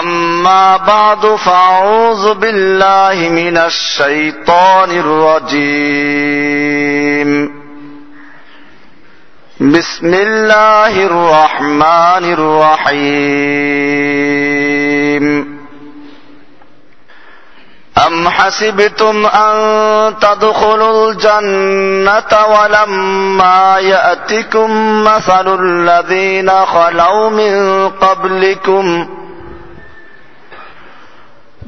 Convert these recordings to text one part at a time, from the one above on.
أما بعد فأعوذ بالله من الشيطان الرجيم بسم الله الرحمن الرحيم أم حسبتم أن تدخلوا الجنة ولما يأتكم مثل الذين خلوا من قبلكم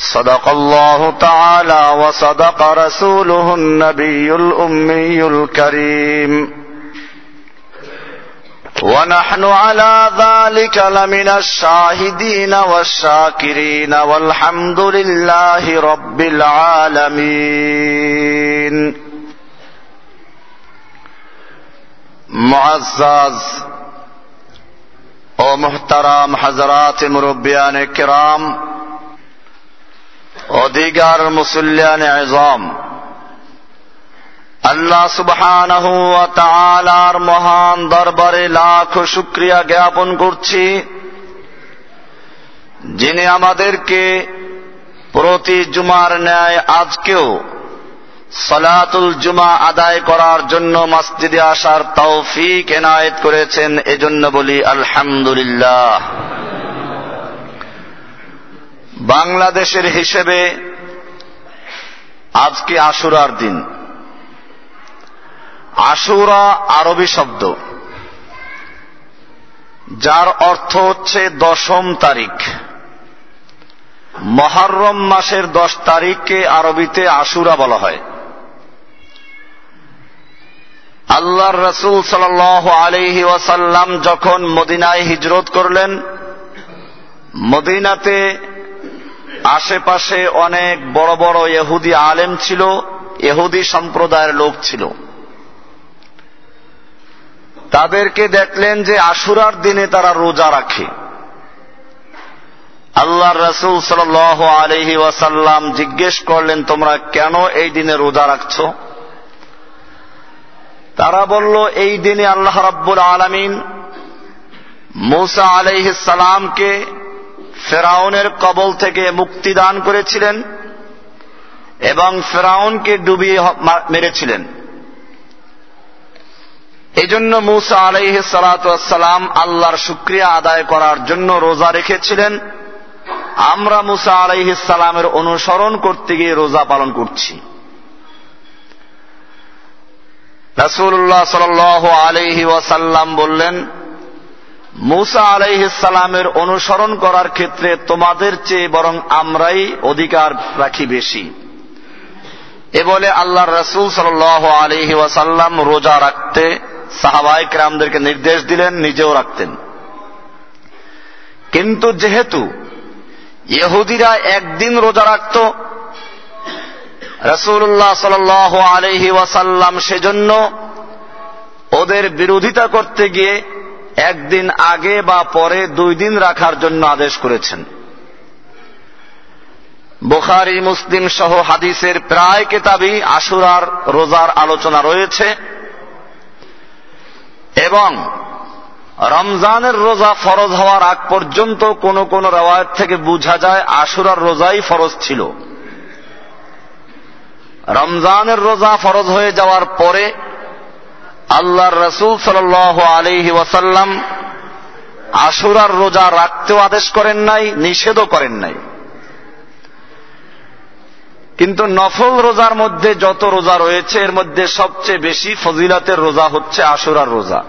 صدق الله تعالى وصدق رسوله النبي الأمي الكريم. ونحن على ذلك لمن الشاهدين والشاكرين والحمد لله رب العالمين. معزز ومحترم محترم حضرات مربیان کرام অধিকার মুসল্লিয়ান আজম। আল্লাহ সুবহানাহু ওয়া তাআলার মহান দরবারে লাখ শুকরিয়া জ্ঞাপন করছি। যিনি আমাদেরকে প্রতি জুমার ন্যায় আজকেও সলাতুল জুমা আদায় করার জন্য মসজিদে আসার তৌফিক এনায়েত করেছেন, এজন্য বলি আলহামদুলিল্লাহ। বাংলাদেশের হিসেবে আজকে আশুরার দিন। আশুরা আরবি শব্দ। যার অর্থ হচ্ছে দশম তারিখ। মহরম মাসের দশ তারিখকে আরবিতে আশুরা বলা হয়। আল্লাহর রসুল সাল আলহি ওয়াসাল্লাম যখন মদিনায় হিজরত করলেন, মদিনাতে আশেপাশে অনেক বড় বড় ইহুদি আলেম ছিল, ইহুদি সম্প্রদায়ের লোক ছিল। তাদেরকে দেখলেন যে আশুরার দিনে তারা রোজা রাখে। আল্লাহ রসুল সাল আলহি ওয়াসাল্লাম জিজ্ঞেস করলেন, তোমরা কেন এই দিনে রোজা রাখছো? তারা বলল, এই দিনে আল্লাহ রাব্বুল আলমিন মৌসা আলাইসালামকে ফেরাউনের কবল থেকে মুক্তি দান করেছিলেন এবং ফেরাউনকে ডুবিয়ে মেরেছিলেন। এই জন্য মৌসা আলাইহ সালাতাম আল্লাহর শুক্রিয়া আদায় করার জন্য রোজা রেখেছিলেন। আমরা মুসা আলাইহিসালামের অনুসরণ করতে গিয়ে রোজা পালন করছি। রাসুল্লাহ সাল আলহি ওয়াসাল্লাম বললেন মুসা আলাইহিসালামের অনুসরণ করার ক্ষেত্রে তোমাদের চেয়ে বরং আমরাই অধিকার রাখি বেশি। এ বলে আল্লাহ রসুল সাল আলহি ওয়াসাল্লাম রোজা রাখতে সাহাবাইক রামদেরকে নির্দেশ দিলেন, নিজেও রাখতেন। কিন্তু যেহেতু ইহুদিরা একদিন রোজা রাখত রসুল্লাহ সাল আলহি ওয়াসাল্লাম সেজন্য ওদের বিরোধিতা করতে গিয়ে একদিন আগে বা পরে দুই দিন রাখার জন্য আদেশ করেছেন। বোখারি, মুসলিম সহ হাদিসের প্রায় কেতাবই আশুরার রোজার আলোচনা রয়েছে এবং রমজানের রোজা ফরজ হওয়ার আগ পর্যন্ত কোন কোন রেওয়ায়ত থেকে বোঝা যায় আশুরার রোজাই ফরজ ছিল। রমজানের রোজা ফরজ হয়ে যাওয়ার পরে আল্লাহর রসুল সাল আলিহি ওয়াসাল্লাম আশুরার রোজা রাখতেও আদেশ করেন নাই, নিষেধও করেন নাই। কিন্তু নফল রোজার মধ্যে যত রোজা রয়েছে, এর মধ্যে সবচেয়ে বেশি ফজিলাতের রোজা হচ্ছে আশুরার রোজা।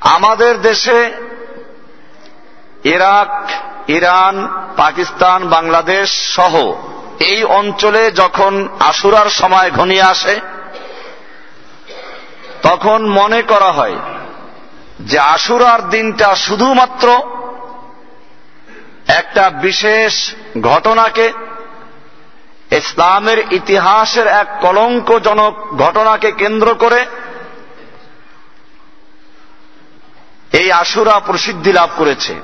আমাদের দেশে ইরাক, ইরান, পাকিস্তান, বাংলাদেশ সহ এই অঞ্চলে যখন আশুরার সময় ঘনিয়ে আসে, তখন মনে করা হয় যে আশুরার দিনটা শুধুমাত্র একটা বিশেষ ঘটনাকে, ইসলামের ইতিহাসের এক কলঙ্কজনক ঘটনাকে কেন্দ্র করে এই আশুরা প্রসিদ্ধি লাভ করেছে।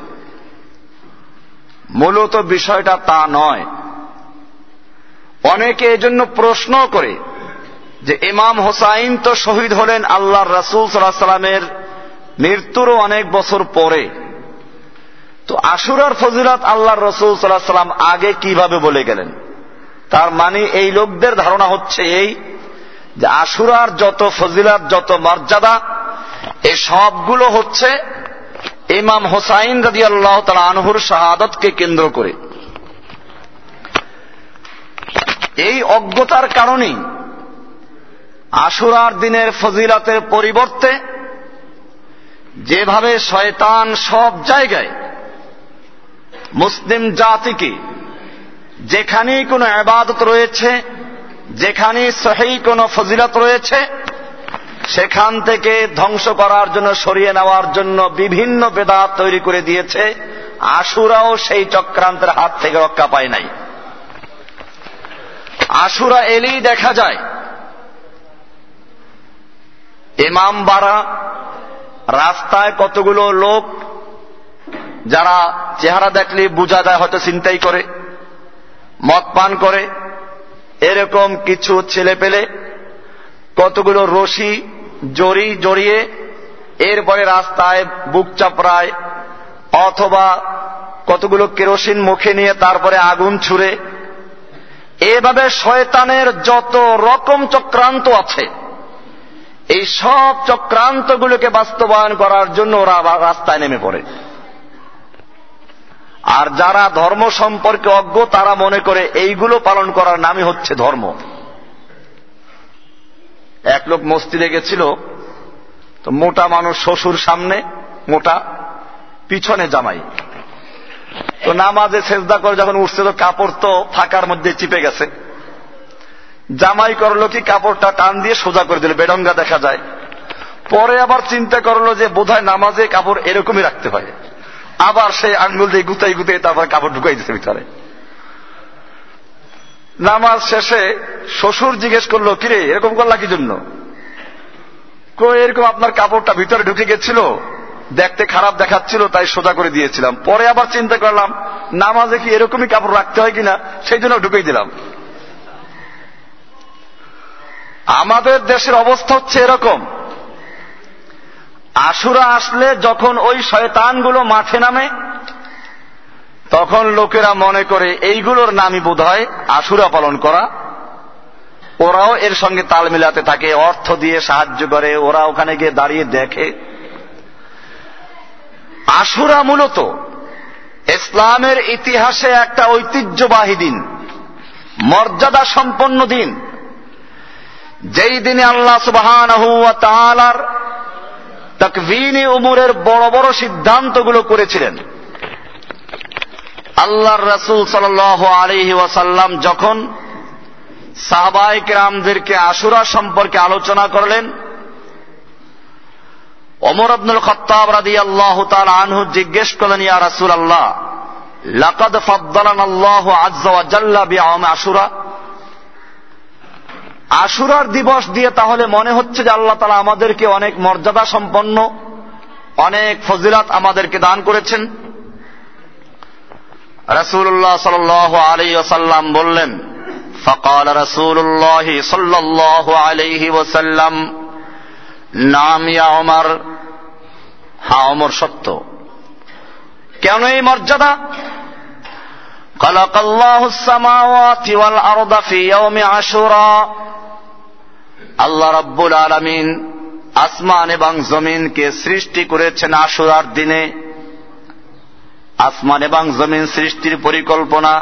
মূলত বিষয়টা তা নয়। অনেকে এজন্য প্রশ্ন করে যে ইমাম হোসাইন তো শহীদ হলেন আল্লাহর রাসুল সাল্লাহ সাল্লামের মৃত্যুরও অনেক বছর পরে। তো আশুরার ফজিলাত আল্লাহর রসুল সাল্লাহ সাল্লাম আগে কীভাবে বলে গেলেন? তার মানে এই লোকদের ধারণা হচ্ছে এই যে আশুরার যত ফজিলাত, যত মর্যাদা এই সবগুলো হচ্ছে ইমাম হোসাইন রাজি আল্লাহ তালা আনহুর শাহাদতকে কেন্দ্র করে। এই অজ্ঞতার কারণেই আশুরার দিনের ফজিলাতের পরিবর্তে যেভাবে শয়তান সব জায়গায় মুসলিম জাতিকে যেখানেই কোনো আবাদত রয়েছে, যেখানেই সহি কোনো ফজিলত রয়েছে, সেখান থেকে ধ্বংস করার জন্য, সরিয়ে নেওয়ার জন্য বিভিন্ন বেদাত তৈরি করে দিয়েছে। আশুরাও সেই চক্রান্তের হাত থেকে রক্ষা পায় নাই। আশুরা এলেই দেখা যায়। ইমাম বাড়া রাস্তায় কতগুলো লোক, যারা চেহারা দেখলে বোঝা যায়, হয়তো চিন্তাই করে, মদ পান করে। এরকম কিছু ছেলে পেলে কতগুলো রশি জড়ি জড়িয়ে এরপরে রাস্তায় বুক চাপড়ায়, অথবা কতগুলো কেরোসিন মুখে নিয়ে তারপরে আগুন ছুড়ে এভাবে শয়তানের যত রকম চক্রান্ত আছে, এই সব চক্রান্তগুলোকে বাস্তবায়ন করার জন্য ওরা রাস্তায় নেমে পড়ে। আর যারা ধর্ম সম্পর্কে অজ্ঞ, তারা মনে করে এইগুলো পালন করার নামই হচ্ছে ধর্ম। এক লোক মসজিদে গেছিল, তো মোটা মানুষ শ্বশুর সামনে, মোটা, পিছনে জামাই। তো নামাজে সেজদা করে যখন উঠছে তো কাপড় তো ফাঁকার মধ্যে চিপে গেছে। জামাই করল কি কাপড়টা টান দিয়ে সোজা করে দিল, বেডঙ্গা দেখা যায়। পরে আবার চিন্তা করল যে বোধহয় নামাজে কাপড় এরকমই রাখতে হয়। আবার সেই আঙ্গুল দিয়ে গুতাই গুতাই তারপর কাপড় ঢুকাই দিচ্ছে ভিতরে। নামাজ শেষে শ্বশুর জিজ্ঞেস করল, কিরে, এরকম করলা কি জন্য? এরকম আপনার কাপড়টা ভিতরে ঢুকে গেছিল দেখতে খারাপ দেখাচ্ছিল, তাই সোজা করে দিয়েছিলাম। পরে আবার চিন্তা করলাম, নামাজে কি এরকমই কাপড় রাখতে হয় কিনা, সেই জন্য ঢুকেই দিলাম। আমাদের দেশের অবস্থা হচ্ছে এরকম। আশুরা আসলে যখন ওই শয়তানগুলো মাঠে নামে, তখন লোকেরা মনে করে এইগুলোর নামই বোধ হয় আশুরা পালন করা। ওরাও এর সঙ্গে তাল মিলাতে থাকে, অর্থ দিয়ে সাহায্য করে, ওরা ওখানে গিয়ে দাঁড়িয়ে দেখে। আশুরা মূলত ইসলামের ইতিহাসে একটা ঐতিহ্যবাহী দিন মর্যাদা সম্পন্ন দিন। যেই দিনে আল্লাহ সুবাহান তকভিনী উমরের বড় বড় সিদ্ধান্তগুলো করেছিলেন। আল্লাহর রসুল সাল আলহি ওয়াসাল্লাম যখন সাহবাইক রামদেরকে আশুরা সম্পর্কে আলোচনা করলেন অমর আব্দুল খত্তাব রাদি আল্লাহ তার আনহু জিজ্ঞেস করলেন, ইয়া রাসুল আল্লাহ লাকাদ ফদ্দালান আল্লাহ জাল্লা বিআম আশুরা? আশুরার দিবস দিয়ে তাহলে মনে হচ্ছে যে আল্লাহ তালা আমাদেরকে অনেক মর্যাদা সম্পন্ন, অনেক ফজিলাত আমাদেরকে দান করেছেন। রসুল্লাহ সাল আলী ওসাল্লাম বললেন, ফকাল রসুল্লাহ সাল্লাহ আলহি ওসাল্লাম নাম ইয়া অমর হা অমর সত্য কেন এই মর্যাদা خلق الله السماوات والأرض في يوم عاشوراء আল্লাহ রাব্বুল আলামিন আসমান এবং জমিনকে সৃষ্টি করেছেন আশুরার দিনে আসমান এবং জমিন সৃষ্টির পরিকল্পনা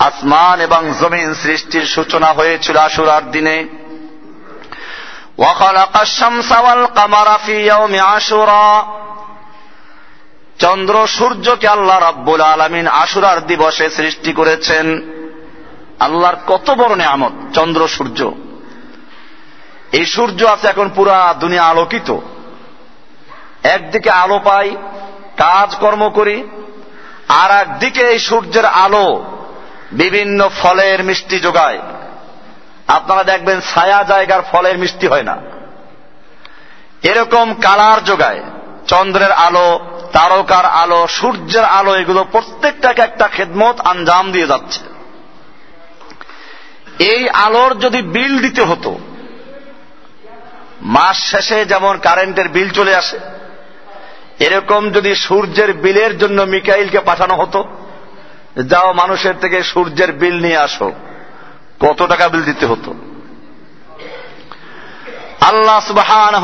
আসমান এবং জমিন সৃষ্টির সূচনা হয়েছিল আশুরার দিনে وخلق الشمس والقمر في يوم عاشوراء চন্দ্র সূর্যকে আল্লাহ রাব্বুল আলামিন আশুরার দিবসে সৃষ্টি করেছেন আল্লাহর কত বড় নিয়ামত চন্দ্র সূর্য এই সূর্য আছে এখন পুরা দুনিয়া আলোকিত একদিকে আলো পাই কাজকর্ম করি আর একদিকে এই সূর্যের আলো বিভিন্ন ফলের মিষ্টি যোগায় আপনারা দেখবেন ছায়া জায়গার ফলের মিষ্টি হয় না। এরকম কালার যোগায়, চন্দ্রের আলো, তারকার আলো, সূর্যের আলো, এগুলো প্রত্যেকটাকে একটা খেদমত আঞ্জাম দিয়ে যাচ্ছে। এই আলোর যদি বিল দিতে হতো, মাস শেষে যেমন কারেন্টের বিল চলে আসে, এরকম যদি সূর্যের বিলের জন্য মিকাইলকে পাঠানো হতো, যাও মানুষের থেকে সূর্যের বিল নিয়ে আসো। কত টাকা বিল দিতে হতো? আল্লাহ সুবহান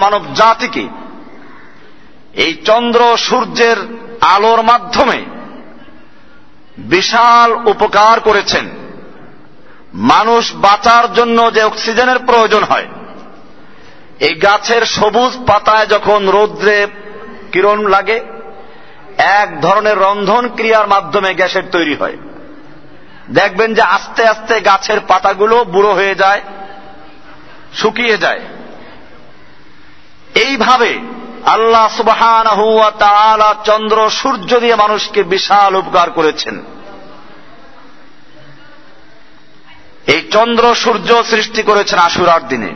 মানব জাতিকে এই চন্দ্র সূর্যের আলোর মাধ্যমে বিশাল উপকার করেছেন। মানুষ বাঁচার জন্য যে অক্সিজেনের প্রয়োজন হয়, এই গাছের সবুজ পাতায় যখন রৌদ্রে কিরণ লাগে, এক ধরনের রন্ধন ক্রিয়ার মাধ্যমে গ্যাসের তৈরি হয়। দেখবেন যে আস্তে আস্তে গাছের পাতাগুলো বুড়ো হয়ে যায়, শুকিয়ে যায়। এইভাবে আল্লাহ সুবহান চন্দ্র সূর্য দিয়ে মানুষকে বিশাল উপকার করেছেন। এই চন্দ্র সূর্য সৃষ্টি করেছেন আশুরার দিনে।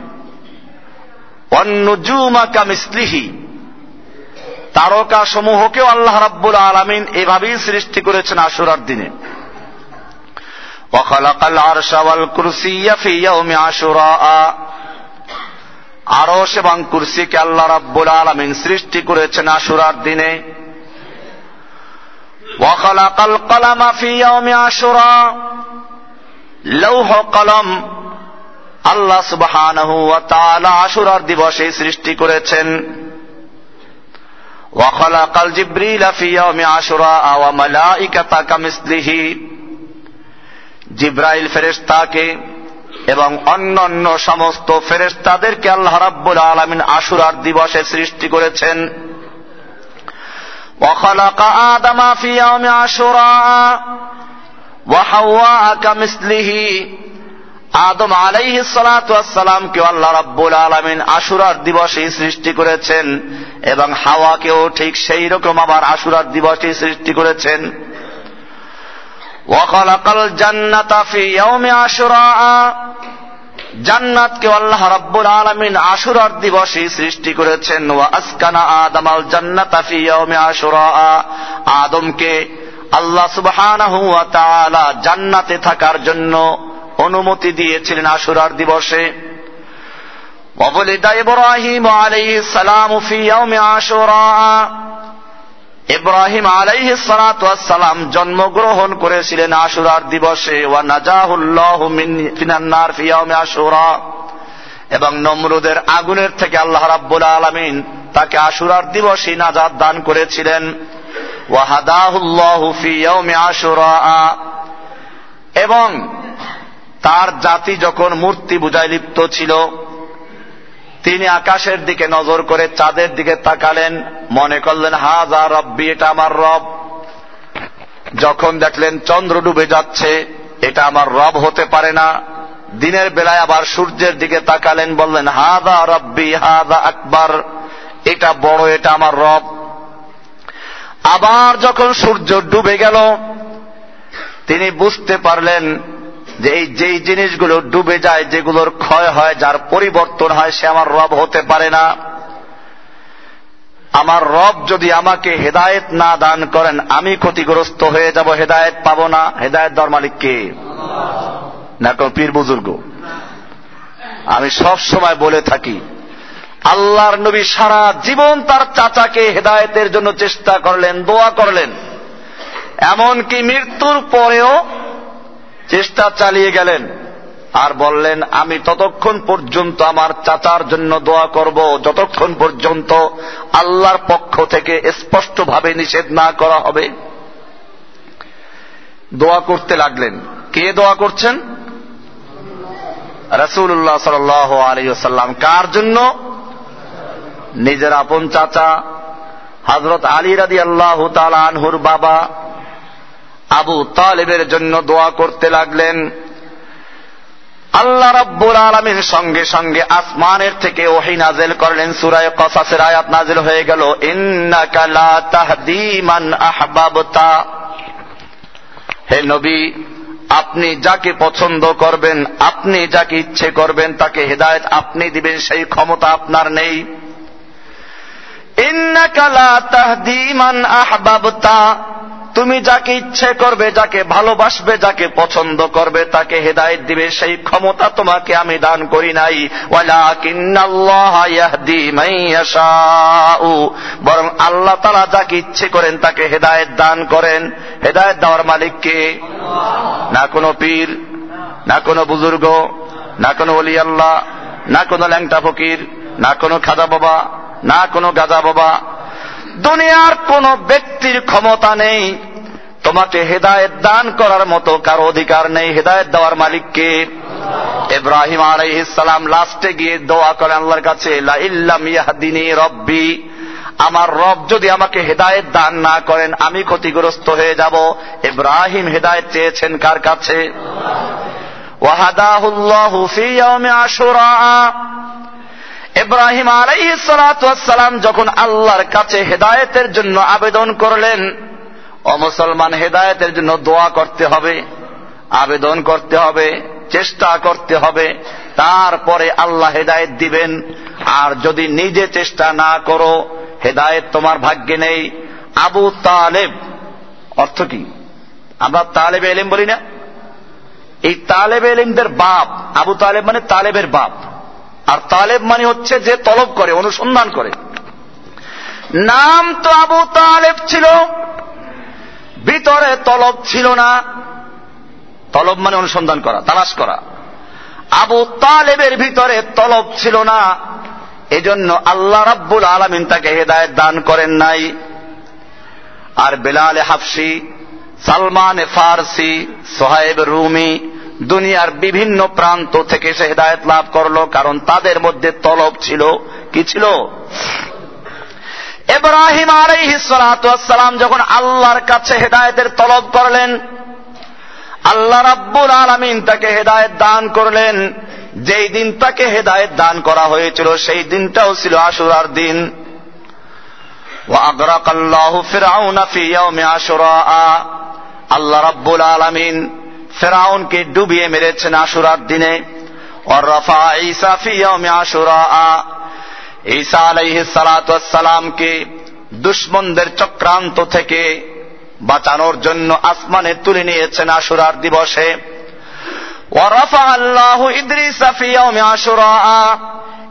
অন্নজুমাকা মিসলিহি তারকা সমূহকেও আল্লাহ রাব্বুল আলমিন এভাবেই সৃষ্টি করেছেন আশুরার দিনে। وخلق العرش والكرسي في يوم عاشوراء আরশ এবং কুরসিকে আল্লাহ রাব্বুল আলামিন সৃষ্টি করেছেন আশুরার দিনে وخلق القلم في يوم عاشوراء লৌহ কলম আল্লাহ সুবহানাহু ওয়া তাআলা আশুরার দিবসে সৃষ্টি করেছেন وخلق الجبريل في يوم عاشوراء وملائكة كمثله জিব্রাইল ফেরেশতাকে এবং অন্যান্য সমস্ত ফেরেশতাদেরকে আল্লাহ রাব্বুল আলামিন আশুরার দিবসে সৃষ্টি করেছেন وخلق آدم في يوم عاشوراء وحواء كمثله আদম আলাইহি সালাতামকে আল্লাহ রাব্বুল আলামিন আশুরার দিবসে সৃষ্টি করেছেন এবং হাওয়াকেও ঠিক সেই রকম আবার আশুরার দিবসে সৃষ্টি করেছেন ওয়াকালাকাল জান্নাতা ফি ইয়াউমি আশুরা জান্নাতকে আল্লাহ রাব্বুল আলামিন আশুরার দিবসে সৃষ্টি করেছেন ওয়া আসকানা আদামাল জান্নাতা ফি ইয়াউমি আশুরা আদমকে আল্লাহ সুবহানাহু ওয়া তাআলা জান্নাতে থাকার জন্য অনুমতি দিয়েছিলেন আশুরার দিবসে وولد إبراهيم عليه السلام في يوم عاشوراء ইব্রাহিম আলাইহি সালাম জন্মগ্রহণ করেছিলেন আশুরার দিবসে। ওয়া নাজাহুল্লাহ আশুরা। এবং নমরুদের আগুনের থেকে আল্লাহ রাব্বুল আলামিন তাকে আশুরার দিবসে নাজাত দান করেছিলেন। ওয়া হাদাহুল্লাহু ফি ইয়াউমি আশুরা। এবং তার জাতি যখন মূর্তি বুঝায় লিপ্ত ছিল তিনি আকাশের দিকে নজর করে চাঁদের দিকে তাকালেন, মনে করলেন, হাজা রব্বি, এটা আমার রব। যখন দেখলেন চন্দ্র ডুবে যাচ্ছে, এটা আমার রব হতে পারে না। দিনের বেলায় আবার সূর্যের দিকে তাকালেন, বললেন হাদা রব্বি হাদা আকবর, এটা বড়, এটা আমার রব। আবার যখন সূর্য ডুবে গেল, তিনি বুঝতে পারলেন যে এই যেই জিনিসগুলো ডুবে যায়, যেগুলোর ক্ষয় হয়, যার পরিবর্তন হয়, সে আমার রব হতে পারে না। আমার রব যদি আমাকে হেদায়েত না দান করেন, আমি ক্ষতিগ্রস্ত হয়ে যাব, হেদায়েত পাবো না। হেদায়েত দেওয়ার মালিক কে? না, কোন পীর বুজুর্গ। আমি সব সময় বলে থাকি, আল্লাহর নবী সারা জীবন তার চাচাকে হেদায়েতের জন্য চেষ্টা করলেন, দোয়া করলেন। এমনকি মৃত্যুর পরেও চেষ্টা চালিয়ে গেলেন আর বললেন, আমি ততক্ষণ পর্যন্ত আমার চাচার জন্য দোয়া করব। যতক্ষণ পর্যন্ত আল্লাহর পক্ষ থেকে স্পষ্টভাবে নিষেধ না করা হবে। দোয়া করতে লাগলেন। কে দোয়া করছেন? রসুল্লাহ সাল আলিয়াল্লাম কার জন্য? নিজের আপন চাচা হজরত আলী রাদি আল্লাহ আনহুর বাবা আবু তালেবের জন্য দোয়া করতে লাগলেন। আল্লাহ রাব্বুল আলমীর সঙ্গে সঙ্গে আসমানের থেকে ওহি নাজেল করলেন। সুরায় কসাসের আয়াত নাজিল হয়ে গেল। ইন্নাকালা তাহদিমান আহবাবতা। হে নবী, আপনি যাকে পছন্দ করবেন, আপনি যাকে ইচ্ছে করবেন, তাকে হেদায়ত আপনি দিবেন, সেই ক্ষমতা আপনার নেই। ইন্নাকালা তাহদিমান আহবাবতা। তুমি যাকে ইচ্ছে করবে, যাকে ভালোবাসবে, যাকে পছন্দ করবে, তাকে হেদায়ত দিবে, সেই ক্ষমতা তোমাকে আমি দান করি নাই। বরং আল্লাহ তারা যাকে ইচ্ছে করেন, তাকে হেদায়ত দান করেন। হেদায়ত দেওয়ার মালিককে না কোনো পীর, না কোনো বুজুর্গ, না কোনো অলি আল্লাহ, না কোনো ল্যাংটা ফকির, না কোনো খাদা বাবা, না কোনো গাজা বাবা। দুনিয়ার কোন ব্যক্তির ক্ষমতা নেই। তোমাকে হেদায়ত দান করার মতো কারও অধিকার নেই। হেদায়ত দেওয়ার মালিককে ইব্রাহিম আলাইহিসালাম লাস্টে গিয়ে দোয়া করেন আল্লাহর কাছে রব্বি। আমার রব যদি আমাকে হেদায়ত দান না করেন, আমি ক্ষতিগ্রস্ত হয়ে যাব। ইব্রাহিম হেদায়ত চেয়েছেন কার কাছে? ওয়াহাদাহুল্লাহু ফি ইয়াউমি আশুরা। ইব্রাহিম আলাইহিসসালাম যখন আল্লাহর কাছে হেদায়েতের জন্য আবেদন করলেন, ও মুসলমান, হেদায়েতের জন্য দোয়া করতে হবে, আবেদন করতে হবে, চেষ্টা করতে হবে, তারপরে আল্লাহ হেদায়েত দিবেন। আর যদি নিজে চেষ্টা না করো, হেদায়েত তোমার ভাগ্যে নেই। আবু তালেব, অর্থ কি? আমরা তালেব এলিম বলি না? এই তালেব এলিমদের বাপ, আবু তালেব মানে তালেবের বাপ। আর তালেব মানে হচ্ছে যে তলব করে, অনুসন্ধান করে। নাম তো আবু তালেব ছিল, ভিতরে তলব ছিল না। তলব মানে অনুসন্ধান করা, তালাশ করা। আবু তালেবের ভিতরে তলব ছিল না। এজন্য আল্লাহ রাব্বুল আলমিন তাকে হেদায়ত দান করেন নাই। আর বেলাল হাফসি, সালমান ফারসি, সোহাইব রুমি দুনিয়ার বিভিন্ন প্রান্ত থেকে সে হেদায়ত লাভ করল, কারণ তাদের মধ্যে তলব ছিল। কি ছিল? এব্রাহিম আলাইহিসালাম যখন আল্লাহর কাছে হেদায়তের তলব করলেন, আল্লাহ রাব্বুল আলমিন তাকে হেদায়ত দান করলেন। যেই দিন তাকে হেদায়ত দান করা হয়েছিল, সেই দিনটাও ছিল আশুরার দিন। আল্লাহ রাব্বুল আলমিন ফেরাউনকে ডুবিয়ে মেরেছেন আশুরার দিনে। রফা ঈসা ফিয়মে আশুরা ঈসা আলাইহি সালাতামকে দুশ্মনদের চক্রান্ত থেকে বাঁচানোর জন্য আসমানে তুলে নিয়েছেন আশুরার দিবসে। ওরফা আল্লাহ ইদ্রিস ফিয়মে আশুরা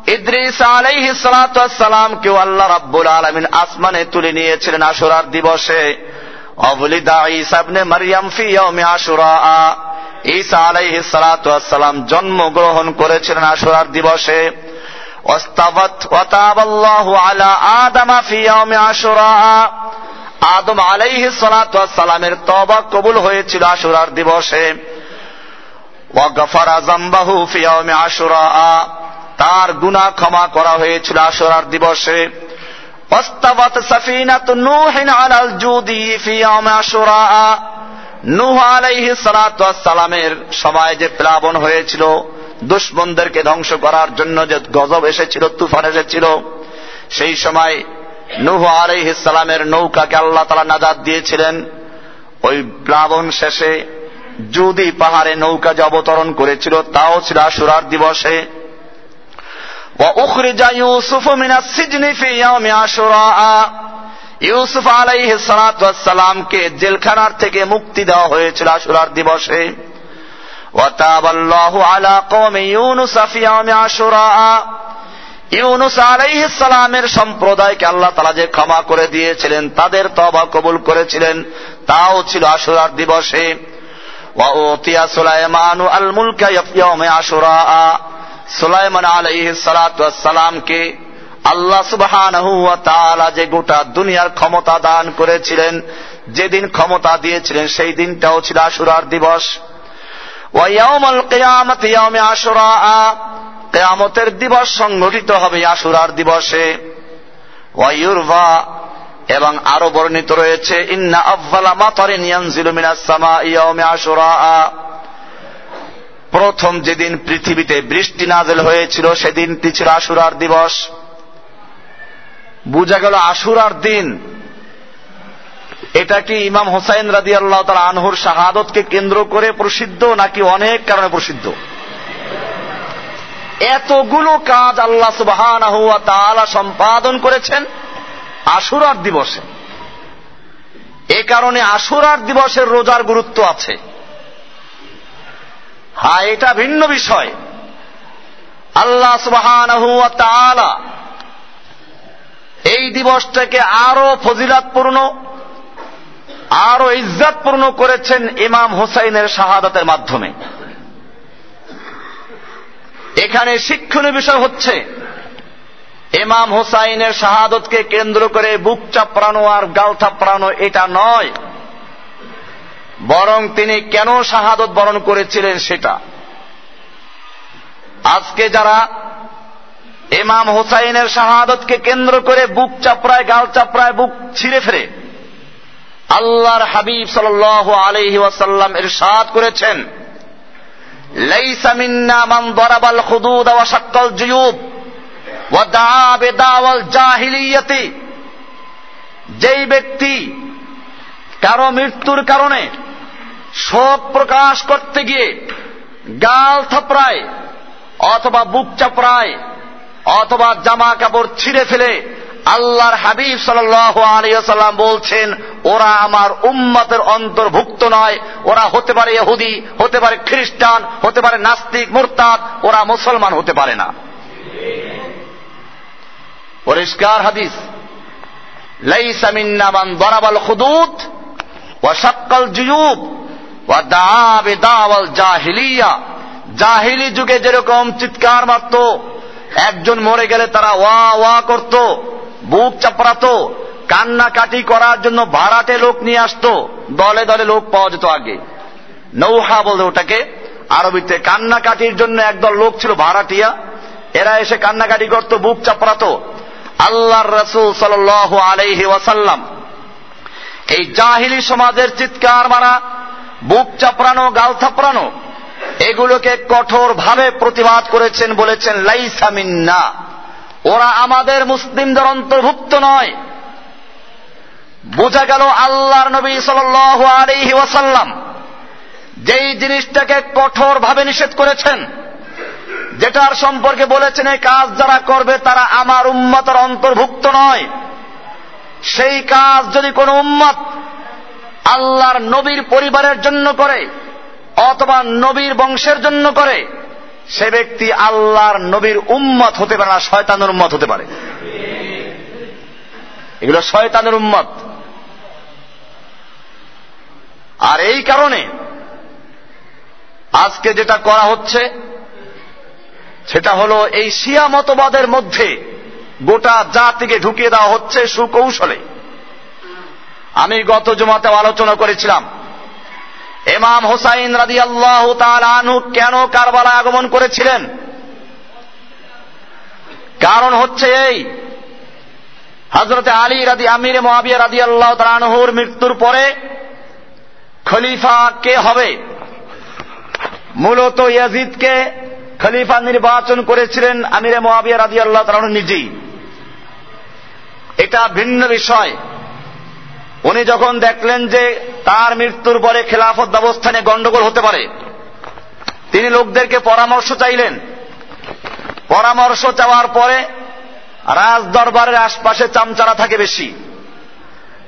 ইদ্রিস আলাইহি সালাতামকেও আল্লাহ রাব্বুল আলমিন আসমানে তুলে নিয়েছিলেন আশুরার দিবসে। অবলিদা ইসাবনে আশুরা। জন্মগ্রহণ করেছিলেন আশুরার দিবসে। আদামা আলাইহিস সালাতু ওয়াসসালামের তওবা কবুল হয়েছিল আশুরার দিবসে। ওয়াগফারা যামবাহু ফি ইয়াউমি আশুরা। তার গুনাহ ক্ষমা করা হয়েছিল আশুরার দিবসে। সালামের সবাই যে প্লাবন হয়েছিল, দুশ্মনদেরকে ধ্বংস করার জন্য যে গজব এসেছিল, তুফান এসেছিল, সেই সময় নুহ আলাইহ সালামের নৌকাকে আল্লাহ তালা নাজাদ দিয়েছিলেন। ওই প্লাবন শেষে যদি পাহাড়ে নৌকা যে অবতরণ করেছিল, তাও ছিল আসুরার দিবসে। وأخرج يوسف من السجن في يوم عاشوراء ইউসুফ আলাইহ সালাতামকে জেলখানার থেকে মুক্তি দেওয়া হয়েছিল আশুরার দিবসে ওয়াতাবাল্লাহু আলা কওমি ইউনুস ফি ইয়াউমি আশুরা ইউনুস আলাইহিস সালামের সম্প্রদায়কে আল্লাহ তাআলা যে ক্ষমা করে দিয়েছিলেন তাদের তওবা কবুল করেছিলেন তাও ছিল আশুরার দিবসে ওয়া উতিয়া সুলাইমানু আল মুলকা ইয়াউমি আশুরা সুলাইমান আলাইহিস সালাতু সালামকে আল্লাহ সুবহানাহু ওয়া যে গোটা দুনিয়ার ক্ষমতা দান করেছিলেন, যেদিন ক্ষমতা দিয়েছিলেন সেই দিনটাও ছিল আশুরার দিবস। কিয়ামতের দিবস সংগঠিত হবে আশুরার দিবসে। ওয়া এবং আরও বর্ণিত রয়েছে, ইন্না আফজালা মাতারিন ইয়ানজিলু মিনাস সামা ইয়াউমে প্রথম যেদিন পৃথিবীতে বৃষ্টি নাজেল হয়েছিল সেদিনটি ছিল আশুরার দিবস। বুঝা গেল আশুরার দিন। এটা কি ইমাম হোসাইন রাদি আল্লাহ তার আনহুর শাহাদতকে কেন্দ্র করে প্রসিদ্ধ, নাকি অনেক কারণে প্রসিদ্ধ? এতগুলো কাজ আল্লাহ সুবাহান সম্পাদন করেছেন আশুরার দিবসে। এ কারণে আশুরার দিবসের রোজার গুরুত্ব আছে। হ্যাঁ এটা ভিন্ন বিষয়। আল্লাহ সুবাহান এই দিবসটাকে আরও ফজিলাতপূর্ণ, আরও ইজ্জাতপূর্ণ করেছেন ইমাম হুসাইনের শাহাদাতের মাধ্যমে। এখানে শিক্ষণীয় বিষয় হচ্ছে, ইমাম হুসাইনের শাহাদতকে কেন্দ্র করে বুক চাপড়ানো আর গাল থাপড়ানো এটা নয়। বরং তিনি কেন শাহাদত বরণ করেছিলেন সেটা। আজকে যারা ইমাম হুসাইনের শাহাদতকে কেন্দ্র করে বুক চাপড়ায়, গাল চাপড়ায়, বুক ছিঁড়ে ফেরে আল্লাহর হাবিব সাল আলহি ওয়াসাল্লাম এর সাদ করেছেন দরাবাল যেই ব্যক্তি কারও মৃত্যুর কারণে শোক প্রকাশ করতে গিয়ে গাল থাপড়ায়, অথবা বুক চাপড়ায়, অথবা জামা কাপড় ছিঁড়ে ফেলে আল্লাহর হাবিব সাল্লাম বলছেন, ওরা আমার উম্মতের অন্তর্ভুক্ত নয়। ওরা হতে পারে ইহুদি, হতে পারে খ্রিস্টান, হতে পারে নাস্তিক, মুরতাদ, ওরা মুসলমান হতে পারে না। পরিষ্কার হাদিস। লাইসা মিন্না মান দরাবাল খুদুদ ওয়া শাক্কাল জুয়ুব। জাহিলিয়া। জাহিলি যুগে যেরকম চিৎকার মারত, একজন মরে গেলে তারা ওয়া ওয়া করত, বুক চাপড়াতো, কান্নাকাটি করার জন্য ভাড়াটে লোক নিয়ে আসতো, দলে দলে লোক পাওয়া যেত আগে। নৌহা বলতে ওটাকে, আরবিতে কান্নাকাটির জন্য একদল লোক ছিল ভাড়াটিয়া, এরা এসে কান্নাকাটি করত, বুক চাপড়াতো। আল্লাহর রসুল সাল আলাইহি ওয়াসাল্লাম। এই জাহিলি সমাজের চিৎকার মারা বুক চাপড়ানো, গাল থাপড়ানো, এগুলোকে কঠোর ভাবে প্রতিবাদ করেছেন, বলেছেন লাইসামিন্না ওরা আমাদের মুসলিমদের অন্তর্ভুক্ত নয়। বোঝা গেল আল্লাহর নবী সাল আলহি ওয়াসাল্লাম যেই জিনিসটাকে কঠোর ভাবে নিষেধ করেছেন, যেটার সম্পর্কে বলেছেন এই কাজ যারা করবে তারা আমার উম্মতের অন্তর্ভুক্ত নয়। সেই কাজ যদি কোনো উম্মত আল্লাহর নবীর পরিবারের জন্য করে, অথবা নবীর বংশের জন্য করে, সে ব্যক্তি আল্লাহর নবীর উম্মত হতে পারে না, শয়তানের উম্মত হতে পারে। এগুলো শয়তানের উম্মত। আর এই কারণে আজকে যেটা করা হচ্ছে, সেটা হলো এই শিয়া মতবাদের মধ্যে গোটা জাতিকে ঢুকিয়ে দেওয়া হচ্ছে সুকৌশলে। আমি গত জমাতে আলোচনা করেছিলাম। এমাম হোসাইন রাজি আল্লাহ কেন কারবালা আগমন করেছিলেন? কারণ হচ্ছে এই হজরতে আলী রাদি, আমির মহাবিয়া রাদি আল্লাহ তালানহুর মৃত্যুর পরে খলিফা কে হবে? মূলত ইয়াজিদকে খলিফা নির্বাচন করেছিলেন আমিরে মহাবিয়া রাজি আল্লাহ তালানহ নিজেই। এটা ভিন্ন বিষয়। উনি যখন দেখলেন যে তার মৃত্যুর পরে খেলাফত ব্যবস্থানে গন্ডগোল হতে পারে, তিনি লোকদেরকে পরামর্শ চাইলেন। পরামর্শ চাওয়ার পরে রাজ দরবারের আশপাশে চামচারা থাকে বেশি।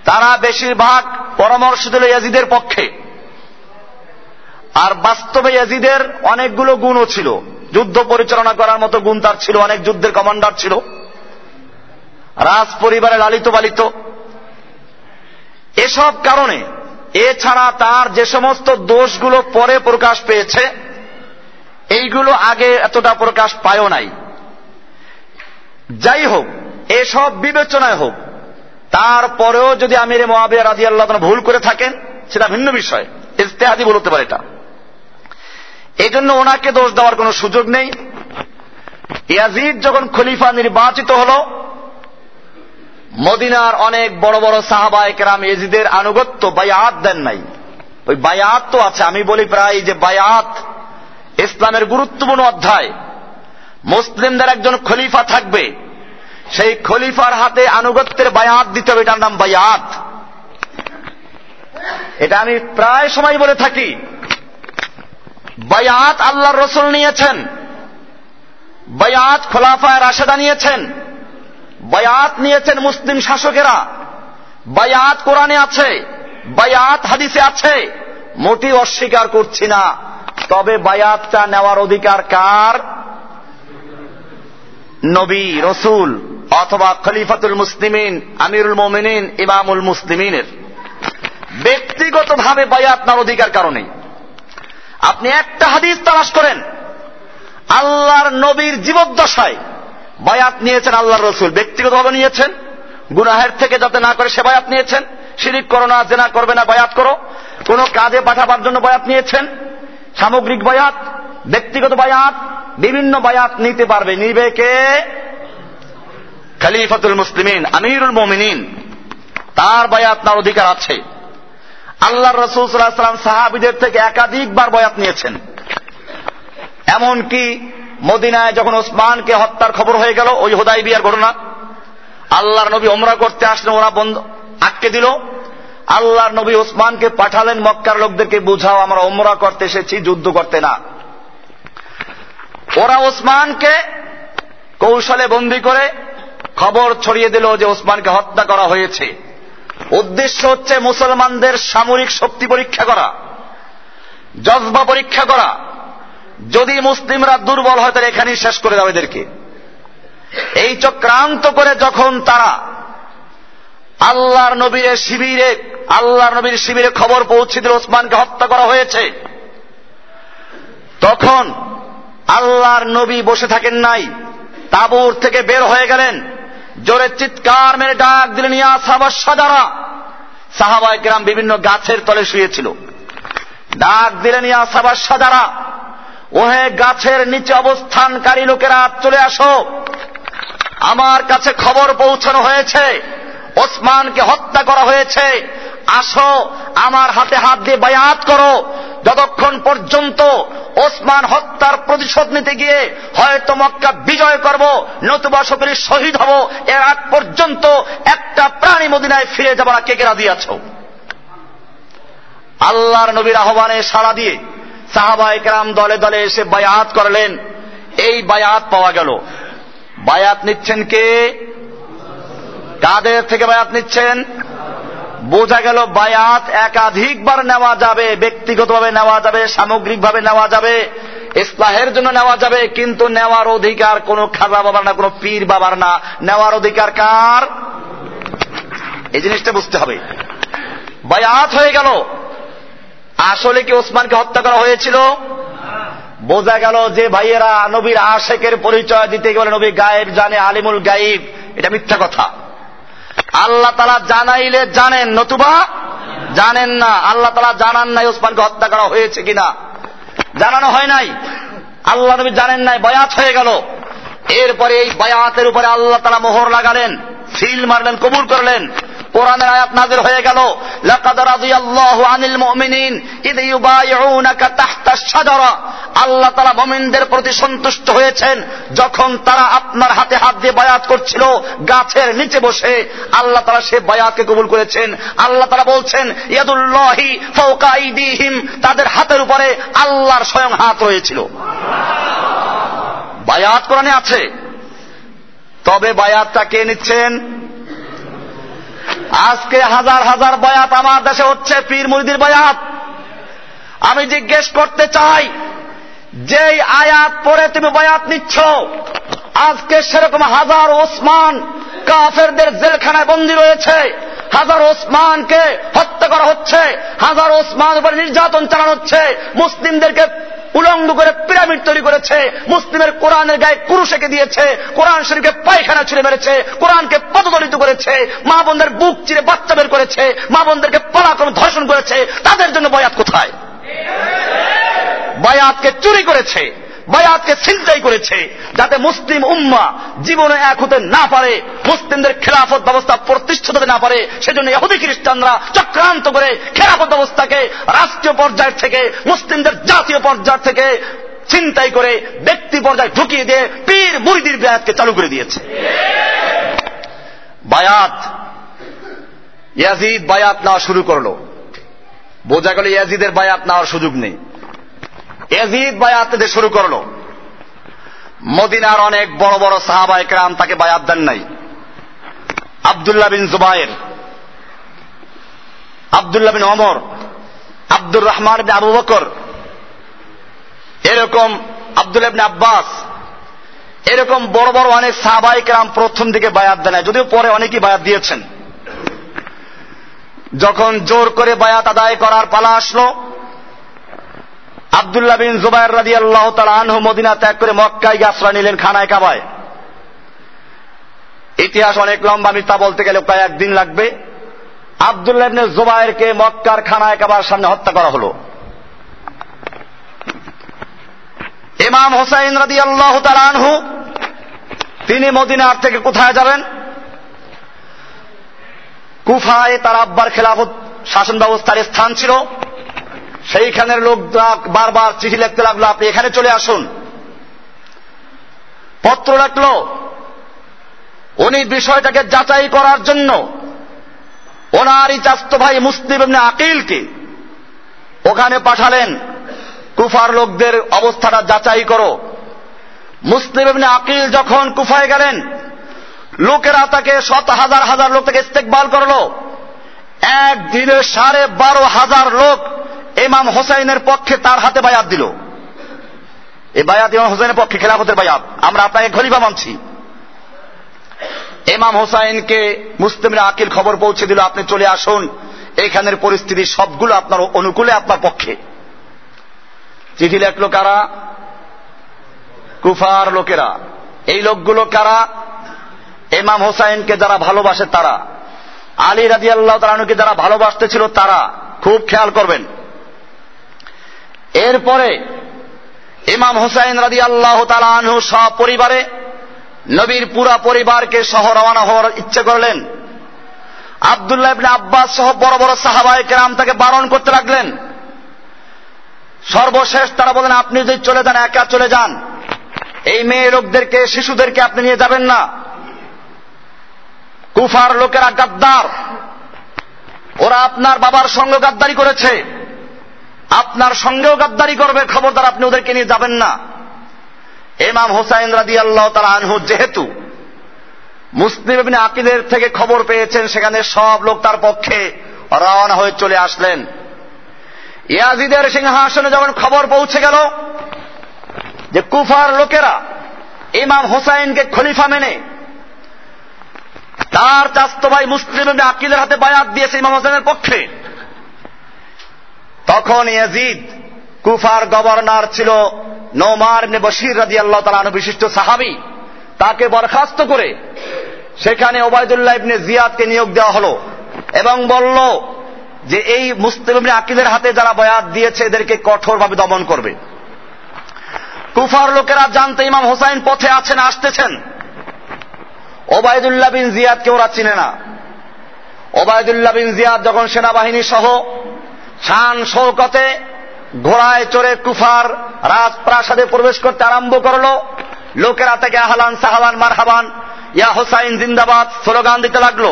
তারা বেশিরভাগ পরামর্শ দিল ইয়াজিদের পক্ষে। আর বাস্তবে ইয়াজিদের অনেকগুলো গুণও ছিল। যুদ্ধ পরিচালনা করার মতো গুণ তার ছিল, অনেক যুদ্ধের কমান্ডার ছিল। রাজ পরিবারে লালিত পালিত এসব কারণে, এছাড়া তার যে সমস্ত দোষগুলো পরে প্রকাশ পেয়েছে, এইগুলো আগে এতটা প্রকাশ পায়ও নাই। যাই হোক, এসব বিবেচনায় হোক, তারপরেও যদি আমির মহাবিয়া রাজি আল্লাহ ভুল করে থাকেন, সেটা ভিন্ন বিষয়। ইস্তেহাদি বলতে পারে এটা। এই জন্য ওনাকে দোষ দেওয়ার কোন সুযোগ নেই। ইয়াজিদ যখন খলিফা নির্বাচিত হল মদিনার অনেক বড় বড় সাহাবায় কেরাম ইয়াজিদের আনুগত্য বায়াত দেন নাই। ওই বায়াত তো আছে, আমি বলি প্রায় যে বায়াত ইসলামের গুরুত্বপূর্ণ অধ্যায়। মুসলিমদের একজন খলিফা থাকবে, সেই খলিফার হাতে আনুগত্যের বায়াত দিতে হবে, এটার নাম বায়াত। এটা আমি প্রায় সময় বলে থাকি। বায়াত আল্লাহর রসুল নিয়েছেন, বায়াত খোলাফায় রাশেদা নিয়েছেন। বায়াত নিয়েছেন মুসলিম শাসকেরা। বায়াত কোরআনে আছে, বায়াত হাদিসে আছে। মোটি অস্বীকার করছি না। তবে বায়াতটা নেওয়ার অধিকার কার? নবী, রসুল, অথবা খলিফাতুল মুসলিমিন, আমিরুল মোমিনিন, ইমামুল মুসলিমিনের। ব্যক্তিগতভাবে বায়াত নেওয়ার অধিকার কারণে আপনি একটা হাদিস তালাশ করেন, আল্লাহর নবীর জীবদ্দশায় বায়াত নিয়েছেন আল্লাহর রসুল, ব্যক্তিগতভাবে নিয়েছেন, গুনাহের থেকে যাতে না করে সে বায়াত নিয়েছেন, শিরিক করো না, জেনা করবে না, বায়াত করো। কোন কাজে পাঠাবার জন্য বায়াত নিয়েছেন, সামগ্রিক বায়াত, ব্যক্তিগত বায়াত, বিভিন্ন বায়াত নিতে পারবে। নিবে কে? খালিফাতুল মুসলিমিন, আমিরুল মোমিনিন। তার বায়াত নেওয়ার অধিকার আছে। আল্লাহ রসুল সাল্লাম সাহাবিদের থেকে একাধিকবার বয়াত নিয়েছেন। এমনকি মদিনায় যখন ওসমানকে হত্যার খবর হয়ে গেল, ওই হোদাই বিয়ার ঘটনা। আল্লাহর নবী ওমরা করতে আসলেন ওরা বন্ধ আটকে দিল। আল্লাহর নবী ওসমানকে পাঠালেন মক্কার লোকদেরকে, বুঝাও, আমরা ওমরা করতে এসেছি, যুদ্ধ করতে না। ওরা ওসমানকে কৌশলে বন্দি করে খবর ছড়িয়ে দিল যে ওসমানকে হত্যা করা হয়েছে। উদ্দেশ্য হচ্ছে মুসলমানদের সামরিক শক্তি পরীক্ষা করা, জজবা পরীক্ষা করা। যদি মুসলিমরা দুর্বল হয়, তাহলে এখানেই শেষ করে দাও এদেরকে। এই চক্রান্ত করে যখন তারা আল্লাহর নবীর শিবিরে, আল্লাহর নবীর শিবিরে খবর পৌঁছে দিল ওসমানকে হত্যা করা হয়েছে, তখন আল্লাহর নবী বসে থাকেন নাই, তাবুর থেকে বের হয়ে গেলেন, জোরে চিৎকার মেরে ডাক দিলেন, ইয়া সাজারা! সাহাবায় গ্রাম বিভিন্ন গাছের তলে শুয়েছিল। ডাক দিলেন, ইয়া সাজারা! ওহে গাছের নিচে অবস্থানকারী লোকেরা, চলে আসো। আমার কাছে খবর পৌঁছানো হয়েছে। ওসমানকে হত্যা করা হয়েছে। আসো, আমার হাতে হাত দিয়ে বায়াত করো। যতক্ষণ পর্যন্ত ওসমান হত্যার প্রতিশোধ নিতে গিয়ে হয়তো মক্কা বিজয় করব, নতুবা সকলে শহীদ হব, এর আগ পর্যন্ত একটা প্রাণী মদিনায় ফিরে যাবার কে কে রাজি আল্লাহর নবীর আহ্বানে সাড়া দিয়ে সাহাবায় কেরাম দলে দলে এসে বায়াত করলেন। এই বায়াত পাওয়া গেল। বায়াত নিচ্ছেন কে? কাদের থেকে বায়াত নিচ্ছেন? বোঝা গেল বায়াত একাধিকবার নেওয়া যাবে, ব্যক্তিগতভাবে নেওয়া যাবে, সামগ্রিকভাবে নেওয়া যাবে, ইসলাহের জন্য নেওয়া যাবে, কিন্তু নেওয়ার অধিকার কোন খাজা বাবার না, কোন পীর বাবার না। নেওয়ার অধিকার কার? এই জিনিসটা বুঝতে হবে। বায়াত হয়ে গেল। আসলে কি ওসমানকে হত্যা করা হয়েছিল? বোঝা গেল যে ভাইয়েরা নবীর আশেকের পরিচয় দিতে গেলে নবী গায়েব জানে, আলিমুল গাইব এটা মিথ্যা কথা। আল্লাহ তালা জানাইলে জানেন, নতুবা জানেন না। আল্লাহ তালা জানান নাই ওসমানকে হত্যা করা হয়েছে কিনা। জানানো হয় নাই। আল্লাহ নবী জানেন নাই, বয়াত হয়ে গেল। এরপরে এই বয়াতের উপরে আল্লাহ তালা মোহর লাগালেন, সিল মারলেন, কবুল করলেন। কোরআনের আয়াত নাজির হয়ে গেল। লাকাদ রাদিয়াল্লাহু আনিল মুমিনিন, ইদ ইউবাইউনাকা তাহতা শাজারা। আল্লাহ তাআলা মুমিনদের প্রতি সন্তুষ্ট হয়েছেন। যখন তারা আপনার হাতে হাত দিয়ে বায়াত করছিল, গাছের নিচে বসে, আল্লাহ তাআলা সে বায়াতকে কবুল করেছেন। আল্লাহ তাআলা বলছেন, ইয়াদুল্লাহি ফাওকা আইদিহিম, তাদের হাতের উপরে আল্লাহর স্বয়ং হাত রয়েছিল। বায়াত কোরআনে আছে। তবে বায়াতটা কে নিচ্ছেন? আজকে হাজার হাজার বায়াত আমার দেশে হচ্ছে, পীর মুরিদির বায়াত। আমি জিজ্ঞেস করতে চাই, যেই আয়াত পরে তুমি বায়াত নিচ্ছ, আজকে সেরকম হাজার ওসমান কাফেরদের জেলখানায় বন্দী রয়েছে, হাজার ওসমানকে হত্যা করা হচ্ছে, হাজার ওসমান উপরে নির্যাতন চালানো হচ্ছে, মুসলিমদেরকে উলঙ্গ করে পিরামিড তৈরি করেছে, মুসলিমের কোরআনের গায়ে কুরুষেকে দিয়েছে, কোরআন শরীফকে পায়খানা ছুড়ে মেরেছে, কোরআনকে পদদলিত করেছে, মা বোনদের বুক চিরে বাচ্চা বের করেছে, মা বোনদেরকে পলাক্রম ধর্ষণ করেছে, তাদের জন্য বয়াত কোথায়? বায়াতকে চুরি করেছে, বায়াতকে ছিনতাই করেছে, যাতে মুসলিম উম্মা জীবনে এক হতে না পারে, মুসলিমদের খেলাফত ব্যবস্থা প্রতিষ্ঠিত হতে না পারে, সেজন্য ইহুদি খ্রিস্টানরা চক্রান্ত করে খেলাফত ব্যবস্থাকে রাষ্ট্রীয় পর্যায় থেকে, মুসলিমদের জাতীয় পর্যায় থেকে চিন্তাই করে ব্যক্তি পর্যায়ে ঢুকিয়ে দিয়ে পীর মুরিদির বায়াতকে চালু করে দিয়েছে। বায়াত, ইয়াজিদ বায়াত নেওয়া শুরু করল। বোঝা গেল ইয়াজিদের বায়াত নেওয়ার সুযোগ নেই। এজিদ বায়াত শুরু করল। মদিনার অনেক বড় বড় সাহাবা একরাম তাকে বায়াত দেন নাই। আবদুল্লাহ বিন জুবাইর, আবদুল্লাহ বিন অমর আব্দুর রহমান বিন আবু বকর এরকম আবদুল্লাহ বিন আব্বাস, এরকম বড় বড় অনেক সাহাবাই কেরাম প্রথম দিকে বায়াত দেন যদিও পরে অনেকেই বায়াত দিয়েছেন। যখন জোর করে বায়াত আদায় করার পালা আসলো, আবদুল্লাহ বিন জুবাইর রাজি আল্লাহ আনহু মদিনা ত্যাগ করে মক্কায় আশ্রয় নিলেন খানায় কাবায়। ইতিহাস অনেক লম্বা আমি তা বলতে গেলে প্রায় একদিন লাগবে। আবদুল্লাহ ইবনে জুবাইরকে মক্কার খানায় কাবার সামনে হত্যা করা হলো। ইমাম হোসাইন রাজি আল্লাহ আনহু, তিনি মদিনার থেকে কোথায় যাবেন? কুফায় তার আব্বার খেলাফত শাসন ব্যবস্থার স্থান ছিল। সেইখানের লোক বারবার চিঠি লিখতে লাগল, আপনি এখানে চলে আসুন। পত্র রাখল, উনি বিষয়টাকে যাচাই করার জন্য ওনারই চাস্ত ভাই মুসলিম আকিলকে ওখানে পাঠালেন। কুফার লোকদের অবস্থাটা যাচাই করো। মুসলিম এমনি আকিল যখন কুফায় গেলেন, লোকেরা তাকে শত হাজার হাজার লোক তাকে ইস্তেকবাল করল। একদিনে সাড়ে বারো হাজার লোক ইমাম হোসাইনের পক্ষে তার হাতে বায়াত দিল। এই বায়াত ইমাম হোসাইনের পক্ষে খেলাফতের বায়াত। আমরা আপনাকে খলিফা মানছি। ইমাম হোসাইনকে মুসলিমরা আকিল খবর পৌঁছে দিল, আপনি চলে আসুন। এখানের পরিস্থিতি সবগুলো আপনার অনুকূলে আপনার পক্ষে। চিঠি লেখলো কারা? কুফার লোকেরা। এই লোকগুলো কারা? এমাম হোসাইনকে যারা ভালোবাসে তারা। আলী রাজি আল্লাহ তালানুকে যারা ভালোবাসতে ছিল তারা। খুব খেয়াল করবেন। এরপরে ইমাম হুসাইন রাজি আল্লাহ তালানহু সব পরিবারে, নবীর পুরা পরিবারকে সহ রওনা হওয়ার ইচ্ছে করলেন। আবদুল্লাহ আব্বাস সহ বড় বড় সাহাবাই কেরাম তাকে বারণ করতে লাগলেন। সর্বশেষ তারা বলেন, আপনি যদি চলে যান, একা চলে যান। এই মেয়ে লোকদেরকে, শিশুদেরকে আপনি নিয়ে যাবেন না। কুফার লোকেরা গাদ্দার। ওরা আপনার বাবার সঙ্গে গাদ্দারি করেছে। আপনার সঙ্গেও গাদ্দারি করবে, খবরদার আপনি ওদেরকে নিয়ে যাবেন না। এমাম হোসাইন রাদি আল্লাহ তালা আনহু যেহেতু মুসলিম আকিদের থেকে খবর পেয়েছেন, সেখানে সব লোক তার পক্ষে রওনা হয়ে চলে আসলেন। ইয়াজিদের সিংহাসনে যখন খবর পৌঁছে গেল যে কুফার লোকেরা ইমাম হোসাইনকে খলিফা মেনে, তার চাস্ত ভাই মুসলিম আকিদের হাতে বায়াত দিয়েছে ইমাম হোসেনের পক্ষে, তখন ইয়াজিদ, কুফার গভর্নর ছিল নোমার নে বশির রাজি আল্লাহ তালানু বিশিষ্ট সাহাবি, তাকে বরখাস্ত করে সেখানে ওবায়দুল্লাহ ইবনে জিয়াদকে নিয়োগ দেওয়া হলো এবং বলল যে এই মুসলিম আকিদের হাতে যারা বয়াত দিয়েছে, এদেরকে কঠোরভাবে দমন করবে। কুফার লোকেরা জানতে ইমাম হোসাইন পথে আছেন, আসতেছেন। ওবায়দুল্লাহ বিন জিয়াদকে ওরা চিনে না। ওবায়দুল্লাহ বিন জিয়াদ যখন সেনাবাহিনী সহ শান শৌকতে ঘোড়ায় চড়ে কুফার রাজপ্রাসাদে প্রবেশ করতে আরম্ভ করল, লোকেরা থেকে আহলান সাহাবান মারহাবান, ইয়া হোসাইন জিন্দাবাদ, স্লোগান দিতে লাগল।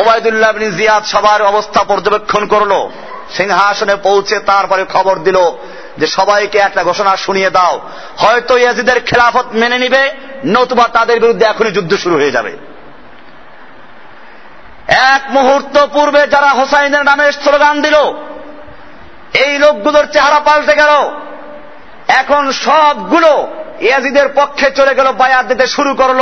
ওবায়দুল্লাহ বিন জিয়াদ সবার অবস্থা পর্যবেক্ষণ করল, সিংহাসনে পৌঁছে তারপরে খবর দিল যে সবাইকে একটা ঘোষণা শুনিয়ে দাও, হয়তো ইয়াজিদের খেলাফত মেনে নিবে, নতুবা তাদের বিরুদ্ধে এখনই যুদ্ধ শুরু হয়ে যাবে। এক মুহূর্ত পূর্বে যারা হোসাইনের নামে স্লোগান দিল, এই লোকগুলোর চেহারা পাল্টে গেল। এখন সবগুলো ইয়াজিদের পক্ষে চলে গেল, বায়াত দিতে শুরু করল।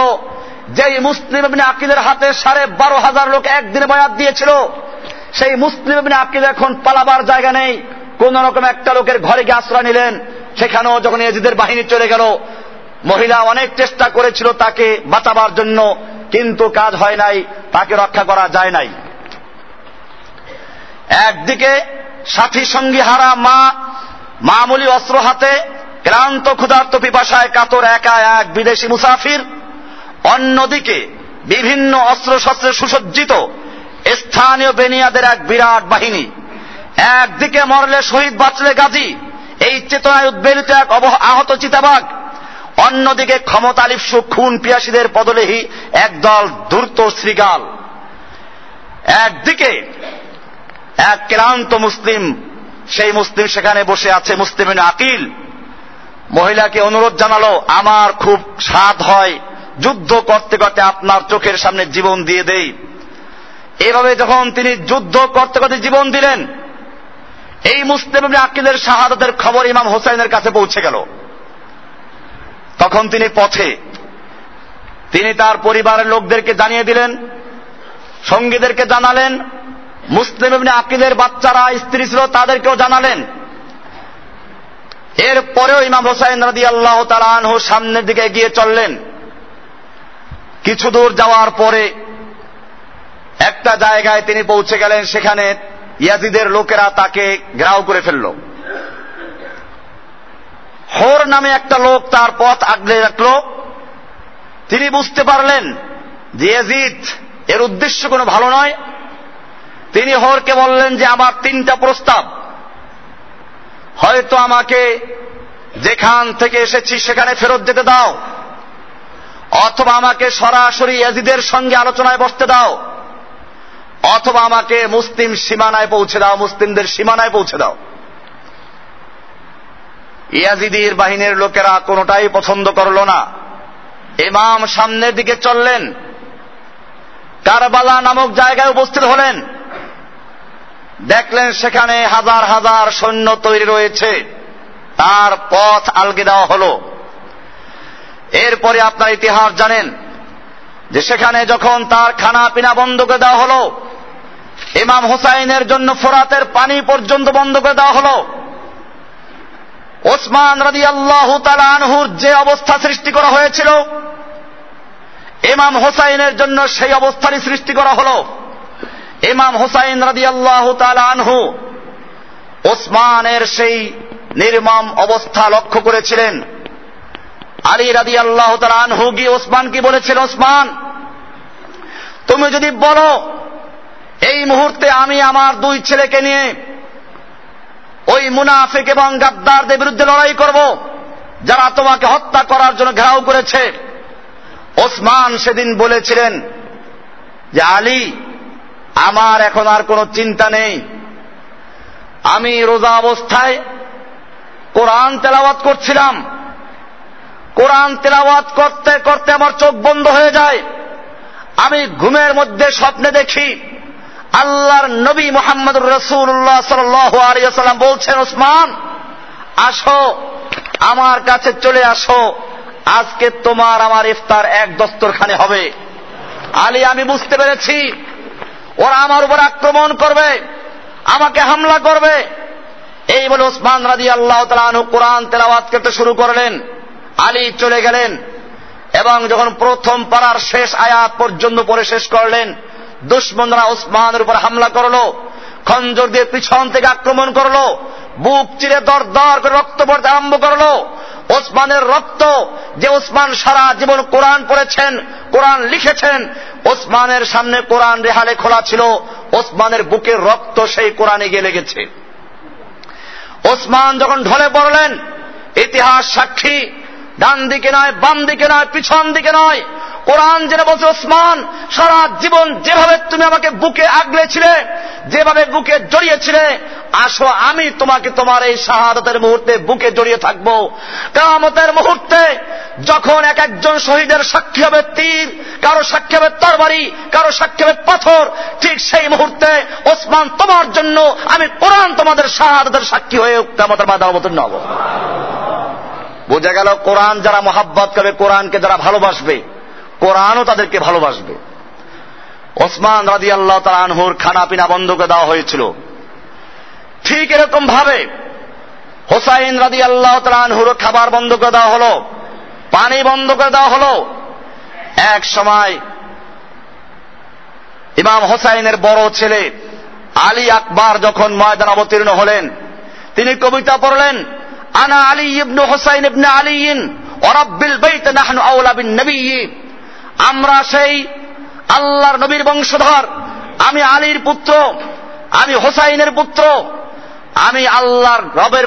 যেই মুসলিম আকিদের হাতে সাড়ে বারো হাজার লোক একদিনে বায়াত দিয়েছিল, সেই মুসলিম আকিদ এখন পালাবার জায়গা নেই। কোন রকম একটা লোকের ঘরে গিয়ে আশ্রয় নিলেন, সেখানেও যখন এজিদের বাহিনী চলে গেল, মহিলা অনেক চেষ্টা করেছিল তাকে বাঁচাবার জন্য, কিন্তু কাজ হয় নাই, তাকে রক্ষা করা যায় নাই। একদিকে সাথী সঙ্গী হারা মা, মামুলি অস্ত্র হাতে ক্লান্ত ক্ষুধার্ত পিপাসায় কাতর একা এক বিদেশি মুসাফির অন্যদিকে বিভিন্ন অস্ত্র শস্ত্রে সুসজ্জিত স্থানীয় বেনিয়াদের এক বিরাট বাহিনী। একদিকে মরলে শহীদ বাঁচলে গাজী, এই চেতনায় উদ্বেলিত এক আহত চিতাবাগ অন্যদিকে ক্ষমতালিপ্সু খুন পিয়াসীদের পদলেহী একদল ধূর্ত শ্রীগাল। একদিকে এক ক্লান্ত মুসলিম, সেই মুসলিম সেখানে বসে আছে মুসলিম আকিল। মহিলাকে অনুরোধ জানালো, আমার খুব স্বাদ হয় যুদ্ধ করতে করতে আপনার চোখের সামনে জীবন দিয়ে দেই। এভাবে যখন তিনি যুদ্ধ করতে করতে জীবন দিলেন, এই মুসলিম আকিদের শাহাদতের খবর ইমাম হোসাইনের কাছে পৌঁছে গেল। তখন তিনি পথে, তিনি তার পরিবারের লোকদেরকে জানিয়ে দিলেন, সঙ্গীদেরকে জানালেন, মুসলিম আকিদের বাচ্চারা, স্ত্রী ছিল, তাদেরকেও জানালেন। এরপরেও ইমাম হোসাইন রাদি আল্লাহ তালানহ সামনের দিকে এগিয়ে চললেন। কিছু দূর যাওয়ার পরে একটা জায়গায় তিনি পৌঁছে গেলেন, সেখানে ইয়াজিদের লোকেরা তাকে ঘেরাও করে ফেলল। হোর নামে একটা লোক তার পথ আগলে রাখল। তিনি বুঝতে পারলেন যে ইয়াজিদ এর উদ্দেশ্য কোনো ভালো নয়। তিনি হরকে বললেন যে, আমার তিনটা প্রস্তাব। হয়তো আমাকে যেখান থেকে এসেছি সেখানে ফেরত যেতে দাও। অথবা আমাকে সরাসরি ইয়াজিদের সঙ্গে আলোচনায় বসতে দাও। অথবা আমাকে মুসলিম সীমানায় পৌঁছে দাও, মুসলিমদের সীমানায় পৌঁছে দাও। ইয়াজিদির বাহিনীর লোকেরা কোনোটাই পছন্দ করল না। ইমাম সামনের দিকে চললেন। কারবালা নামক জায়গায় উপস্থিত হলেন। দেখলেন সেখানে হাজার হাজার সৈন্য তৈরি রয়েছে। তার পথ আলগে দেওয়া হল। এরপরে আপনার ইতিহাস জানেন যে সেখানে যখন তার খানা পিনা বন্ধ করে দেওয়া হল, ইমাম হুসাইনের জন্য ফোরাতের পানি পর্যন্ত বন্ধ করে দেওয়া হল, ওসমান রাজি আল্লাহ আনহুর যে অবস্থা সৃষ্টি করা হয়েছিল, ইমাম হোসাইনের জন্য সেই অবস্থারই সৃষ্টি করা হল। ইমাম হোসাইন রাজি আল্লাহ আনহু ওসমানের সেই নির্মম অবস্থা লক্ষ্য করেছিলেন। আলী রাদি আল্লাহ গিয়ে ওসমান কি বলেছিল, ওসমান, তুমি যদি বলো, এই মুহূর্তে আমি আমার দুই ছেলেকে নিয়ে ওই মুনাফিক এবং গাদ্দারদের বিরুদ্ধে লড়াই করব, যারা তোমাকে হত্যা করার জন্য ঘেরাও করেছে। ওসমান সেদিন বলেছিলেন যে, আলী, আমার এখন আর কোনো চিন্তা নেই। আমি রোজা অবস্থায় কোরআন তেলাওয়াত করছিলাম কোরআন তেলাওয়াত করতে করতে আমার চোখ বন্ধ হয়ে যায়। আমি ঘুমের মধ্যে স্বপ্নে দেখি, আল্লাহর নবী মোহাম্মদ রসুল্লাহ সাল্লাম বলছেন, ওসমান, আসো, আমার কাছে চলে আসো। আজকে তোমার আমার ইফতার এক দস্তরখানে হবে। আলী, আমি বুঝতে পেরেছি, ওরা আমার উপর আক্রমণ করবে, আমাকে হামলা করবে। এই বলে ওসমান রাজি আল্লাহ তালু কোরআন তেলাওয়াত করতে শুরু করলেন। আলী চলে গেলেন এবং যখন প্রথম পাড়ার শেষ আয়াত পর্যন্ত পরে শেষ করলেন, দুশ্মনরা ওসমানের উপর হামলা করল, খঞ্জর দিয়ে পিছন থেকে আক্রমণ করল, বুক চিরে দর দর করে রক্ত পড়তে আরম্ভ করল। ওসমানের রক্ত যে ওসমান সারা জীবন কোরআন পড়েছেন, কোরআন লিখেছেন, ওসমানের সামনে কোরআন রেহালে খোলা ছিল, ওসমানের বুকের রক্ত সেই কোরআনে গিয়ে লেগেছে। ওসমান যখন ঢলে পড়লেন, ইতিহাস সাক্ষী ডান দিকে নয়, বাম দিকে নয়, পিছন দিকে নয়। কোরআন যেন বলছে, ওসমান, সারা জীবন যেভাবে তুমি আমাকে বুকে আগলেছিলে, যেভাবে বুকে জড়িয়েছিলে, আসো আমি তোমাকে তোমার এই শাহাদতের মুহূর্তে বুকে জড়িয়ে থাকব। কামতের মুহূর্তে যখন এক একজন শহীদের সাক্ষী হবে তীর, কারও সাক্ষী হবে তরবারি, কারও সাক্ষী হবে পাথর, ঠিক সেই মুহূর্তে ওসমান তোমার জন্য আমি কোরআন তোমাদের শাহাদতের সাক্ষী হয়ে কামতের মাধ্যমে অবতীর্ণ হব বোঝা গেল কোরআন যারা মহাব্বত করবে, কোরআনকে যারা ভালোবাসবে, কোরআনও তাদেরকে ভালোবাসবে। ওসমান রাজি আল্লাহ তালা আনহুর খানা পিনা বন্ধ করে দেওয়া হয়েছিল। ঠিক এরকম ভাবে হোসাইন রাজি আল্লাহ তালা আনহুর খাবার বন্ধ করে দেওয়া হলো, পানি বন্ধ করে দেওয়া হলো। এক সময় ইমাম হোসাইনের বড় ছেলে আলী আকবর যখন ময়দান অবতীর্ণ হলেন, তিনি কবিতা পড়লেন আনা আলী ইবনু হোসাইন ইবনে আলীন অরব্বিল বাইত নাহনু আউলা বিন নবী। আমরা সেই আল্লাহর নবীর বংশধর। আমি আলীর পুত্র, আমি হোসাইনের পুত্র। আমি আল্লাহর রবের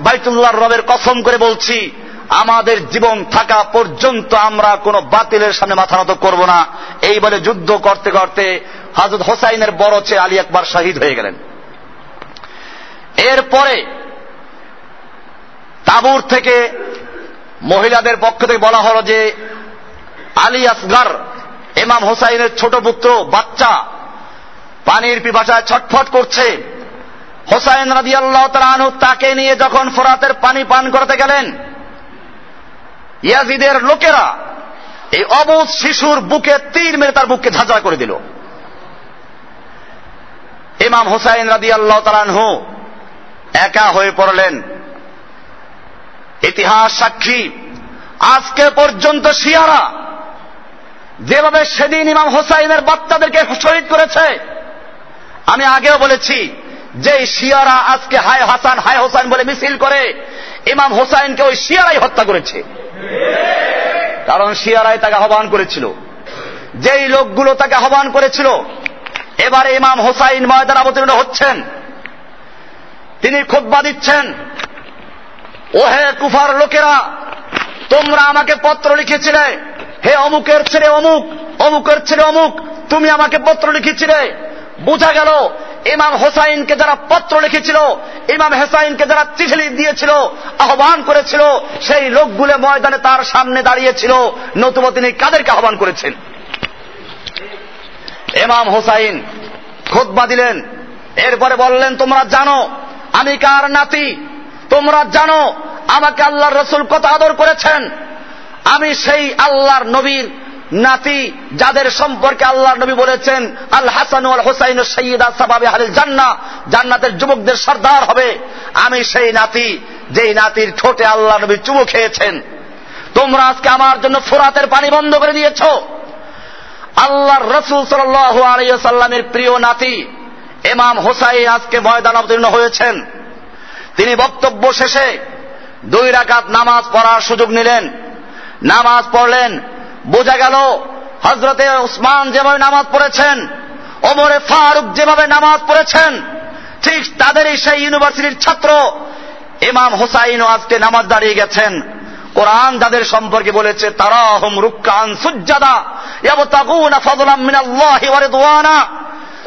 বাইতুল্লাহর রবের কসম করে বলছি, আমাদের জীবন থাকা পর্যন্ত আমরা কোন বাতিলের সামনে মাথা নত করব না। এই বলে যুদ্ধ করতে করতে হাজরত হোসাইনের বড় চেয়ে আলী একবার শহীদ হয়ে গেলেন। এরপরে তাবুর থেকে মহিলাদের পক্ষ থেকে বলা হলো যে আলী আসগার এমাম হোসাইনের ছোট পুত্র, বাচ্চা পানির পিপাসায় ছটফট করছে। হোসাইন রাজি আল্লাহ তালু তাকে নিয়ে যখন ফোরাতের পানি পান করতে গেলেন, ইয়াজিদের লোকেরা এই অবুধ শিশুর বুকে তীর মেরে তার বুককে ঝাঁঝা করে দিল। ইমাম হোসাইন রাজি আল্লাহ তালানহু একা হয়ে পড়লেন। ইতিহাস সাক্ষী আজকে পর্যন্ত শিয়ারা যেভাবে সেদিন ইমাম হোসাইনের বাচ্চাদেরকে শহীদ করেছে, আমি আগেও বলেছি যে শিয়ারা আজকে হায় হাসান, হায় হোসাইন বলে মিছিল করে ইমাম হোসাইনকে ওই শিয়ারাই হত্যা করেছে। কারণ শিয়ারাই তাকে আহ্বান করেছিল। যেই লোকগুলো তাকে আহ্বান করেছিল, এবারে ইমাম হোসাইন ময়দান অবতীর্ণ হচ্ছেন। তিনি খুদ্া দিচ্ছেন। ওহে কুফার লোকেরা, তোমরা আমাকে পত্র লিখেছিলে। হে অমুকের ছেলে অমুক, অমুকের ছেলে অমুক, তুমি আমাকে পত্র লিখেছিলে। বোঝা গেল, ইমাম হোসাইনকে যারা পত্র লিখেছিল, ইমাম হোসাইনকে যারা চিঠি দিয়েছিল, আহ্বান করেছিল, সেই লোকগুলো ময়দানে তার সামনে দাঁড়িয়েছিল। নতুবা তিনি কাদেরকে আহ্বান করেছেন? ইমাম হোসাইন খোদবা দিলেন। এরপরে বললেন, তোমরা জানো, আমি কার নাতি? তোমরা জানো, আমাকে আল্লাহর রসুল কত আদর করেছেন। আমি সেই আল্লাহর নবীর নাতি, যাদের সম্পর্কে আল্লাহর নবী বলেছেন আল হাসান আল হোসাইন সৈয়দা সাবাবে হালিল জান্না জান্নাতের যুবকদের সর্দার হবে। আমি সেই নাতি, যেই নাতির ঠোঁটে আল্লাহ নবী চুমু খেয়েছেন। তোমরা আজকে আমার জন্য ফোরাতের পানি বন্ধ করে দিয়েছ। আল্লাহর রসুল সাল্লামের প্রিয় নাতি এমাম হোসাইন আজকে ময়দান অবতীর্ণ হয়েছেন। তিনি বক্তব্য শেষে দুই রাকাত নামাজ পড়ার সুযোগ নিলেন। নামাজ পড়লেন, বোঝা গেল হজরতে উসমান যেভাবে নামাজ পড়েছেন, ওমরে ফারুক যেভাবে নামাজ পড়েছেন, ঠিক তাদেরই সেই ইউনিভার্সিটির ছাত্র ইমাম হোসাইনও আজকে নামাজ দাঁড়িয়ে গেছেন। কোরআন যাদের সম্পর্কে বলেছে তারা হোম রুক্কান সুজ্জাদা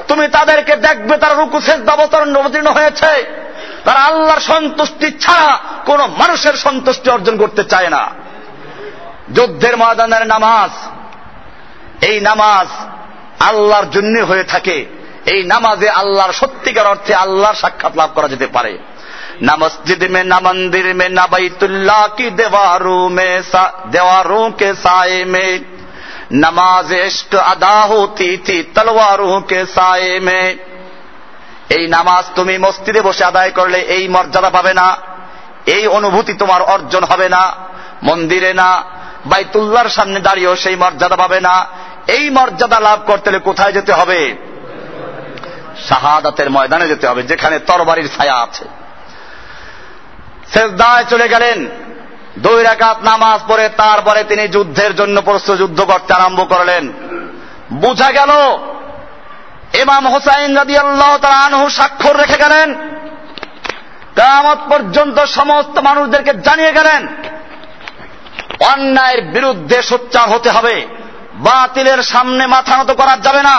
তুমি তাদেরকে দেখবে, তারা রুকু শেষ অবতরণ, অবতীর্ণ হয়েছে। তারা আল্লাহর সন্তুষ্টি ছাড়া কোন মানুষের সন্তুষ্টি অর্জন করতে চায় না যুদ্ধের ময়দানের নামাজ এই নামাজ আল্লাহর জন্য হয়ে থাকে এই নামাজে আল্লাহর সত্যিকার অর্থে আল্লাহর সাক্ষাৎ লাভ করা যেতে পারে না মসজিদ মে না মন্দির মে না বাইতুল্লাহ কি দেওয়ারু মে দেওয়ারু কে সায়ে মে नमाज इश्क अदा होती थी तलवारों के साए में এই নামাজ তুমি মসজিদে বসে আদায় করলে এই মর্যাদা পাবে না। এই অনুভূতি তোমার অর্জন হবে না। মন্দিরে না, বাইতুল্লাহর সামনে দাঁড়িয়েও সেই মর্যাদা পাবে না। এই মর্যাদা লাভ করতে হলে কোথায় যেতে হবে? শাহাদাতের ময়দানে যেতে হবে, যেখানে তরবারির ছায়া আছে। শেষদায় চলে গেলেন। দুই রাকাত নামাজ পড়ে তারপরে তিনি যুদ্ধের জন্য প্রস্তুত যুদ্ধ করতে আরম্ভ করলেন। বুঝা গেল ইমাম হোসাইন রাদি আল্লাহ আনহু স্বাক্ষর রেখে গেলেন। কামত পর্যন্ত সমস্ত মানুষদেরকে জানিয়ে গেলেন, অন্যায়ের বিরুদ্ধে সোচ্চার হতে হবে, বাতিলের সামনে মাথা নত করা যাবে না।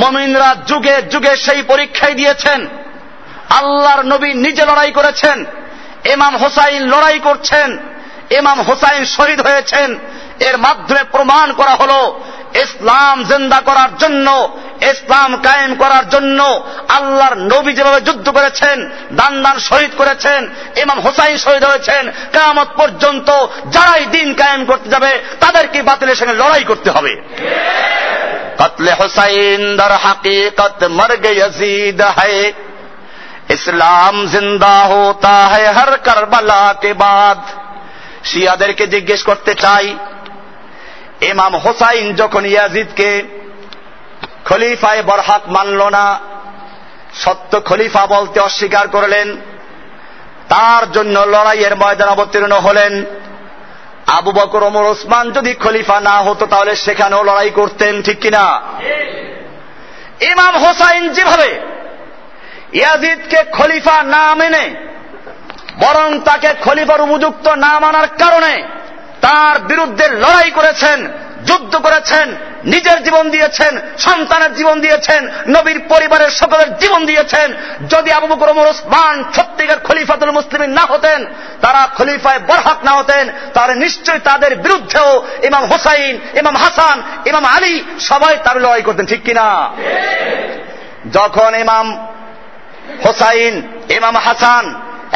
মমিনরা যুগে যুগে সেই পরীক্ষাই দিয়েছেন, আল্লাহর নবী নিজে লড়াই করেছেন এমাম হোসাইন লড়াই করছেন এমাম হোসাইন শহীদ হয়েছেন, এর মাধ্যমে প্রমাণ করা হলো ইসলাম জিন্দা করার জন্য, ইসলাম কায়েম করার জন্য আল্লাহর নবী যেভাবে যুদ্ধ করেছেন দান দান শহীদ করেছেন, ইমাম হোসাইন শহীদ হয়েছেন কামত পর্যন্ত যারাই দিন কায়েম করতে যাবে, তাদেরকে বাতিলের সঙ্গে লড়াই করতে হবে। কতলে হোসাইন দর হাকিকত মর্গ ইয়াজিদ হে ইসলাম জিন্দা হতা হে হর করবলা কে বাদ। শিয়াদেরকে জিজ্ঞেস করতে চাই ইমাম হোসাইন যখন ইয়াজিদকে খলিফায় বরহাক মানল না, সত্য খলিফা বলতে অস্বীকার করলেন, তার জন্য লড়াইয়ের ময়দান অবতীর্ণ হলেন। আবু বকর, ওমর, ওসমান যদি খলিফা না হতো, তাহলে সেখানেও লড়াই করতেন, ঠিক কিনা? ইমাম হোসাইন যেভাবে ইয়াজিদকে খলিফা না মেনে, বরং তাকে খলিফার উপযুক্ত না মানার কারণে তার বিরুদ্ধে লড়াই করেছেন যুদ্ধ করেছেন নিজের জীবন দিয়েছেন সন্তানের জীবন দিয়েছেন নবীর পরিবারের সকলের জীবন দিয়েছেন। যদি আবু বকর ওমর ওসমান সত্যিকার খলিফাতুল মুসলিম না হতেন তারা খলিফায় বরহাত না হতেন তাহলে নিশ্চয়ই তাদের বিরুদ্ধেও ইমাম হোসাইন ইমাম হাসান ইমাম আলী সবাই তার লড়াই করতেন ঠিক কিনা? যখন ইমাম হোসাইন ইমাম হাসান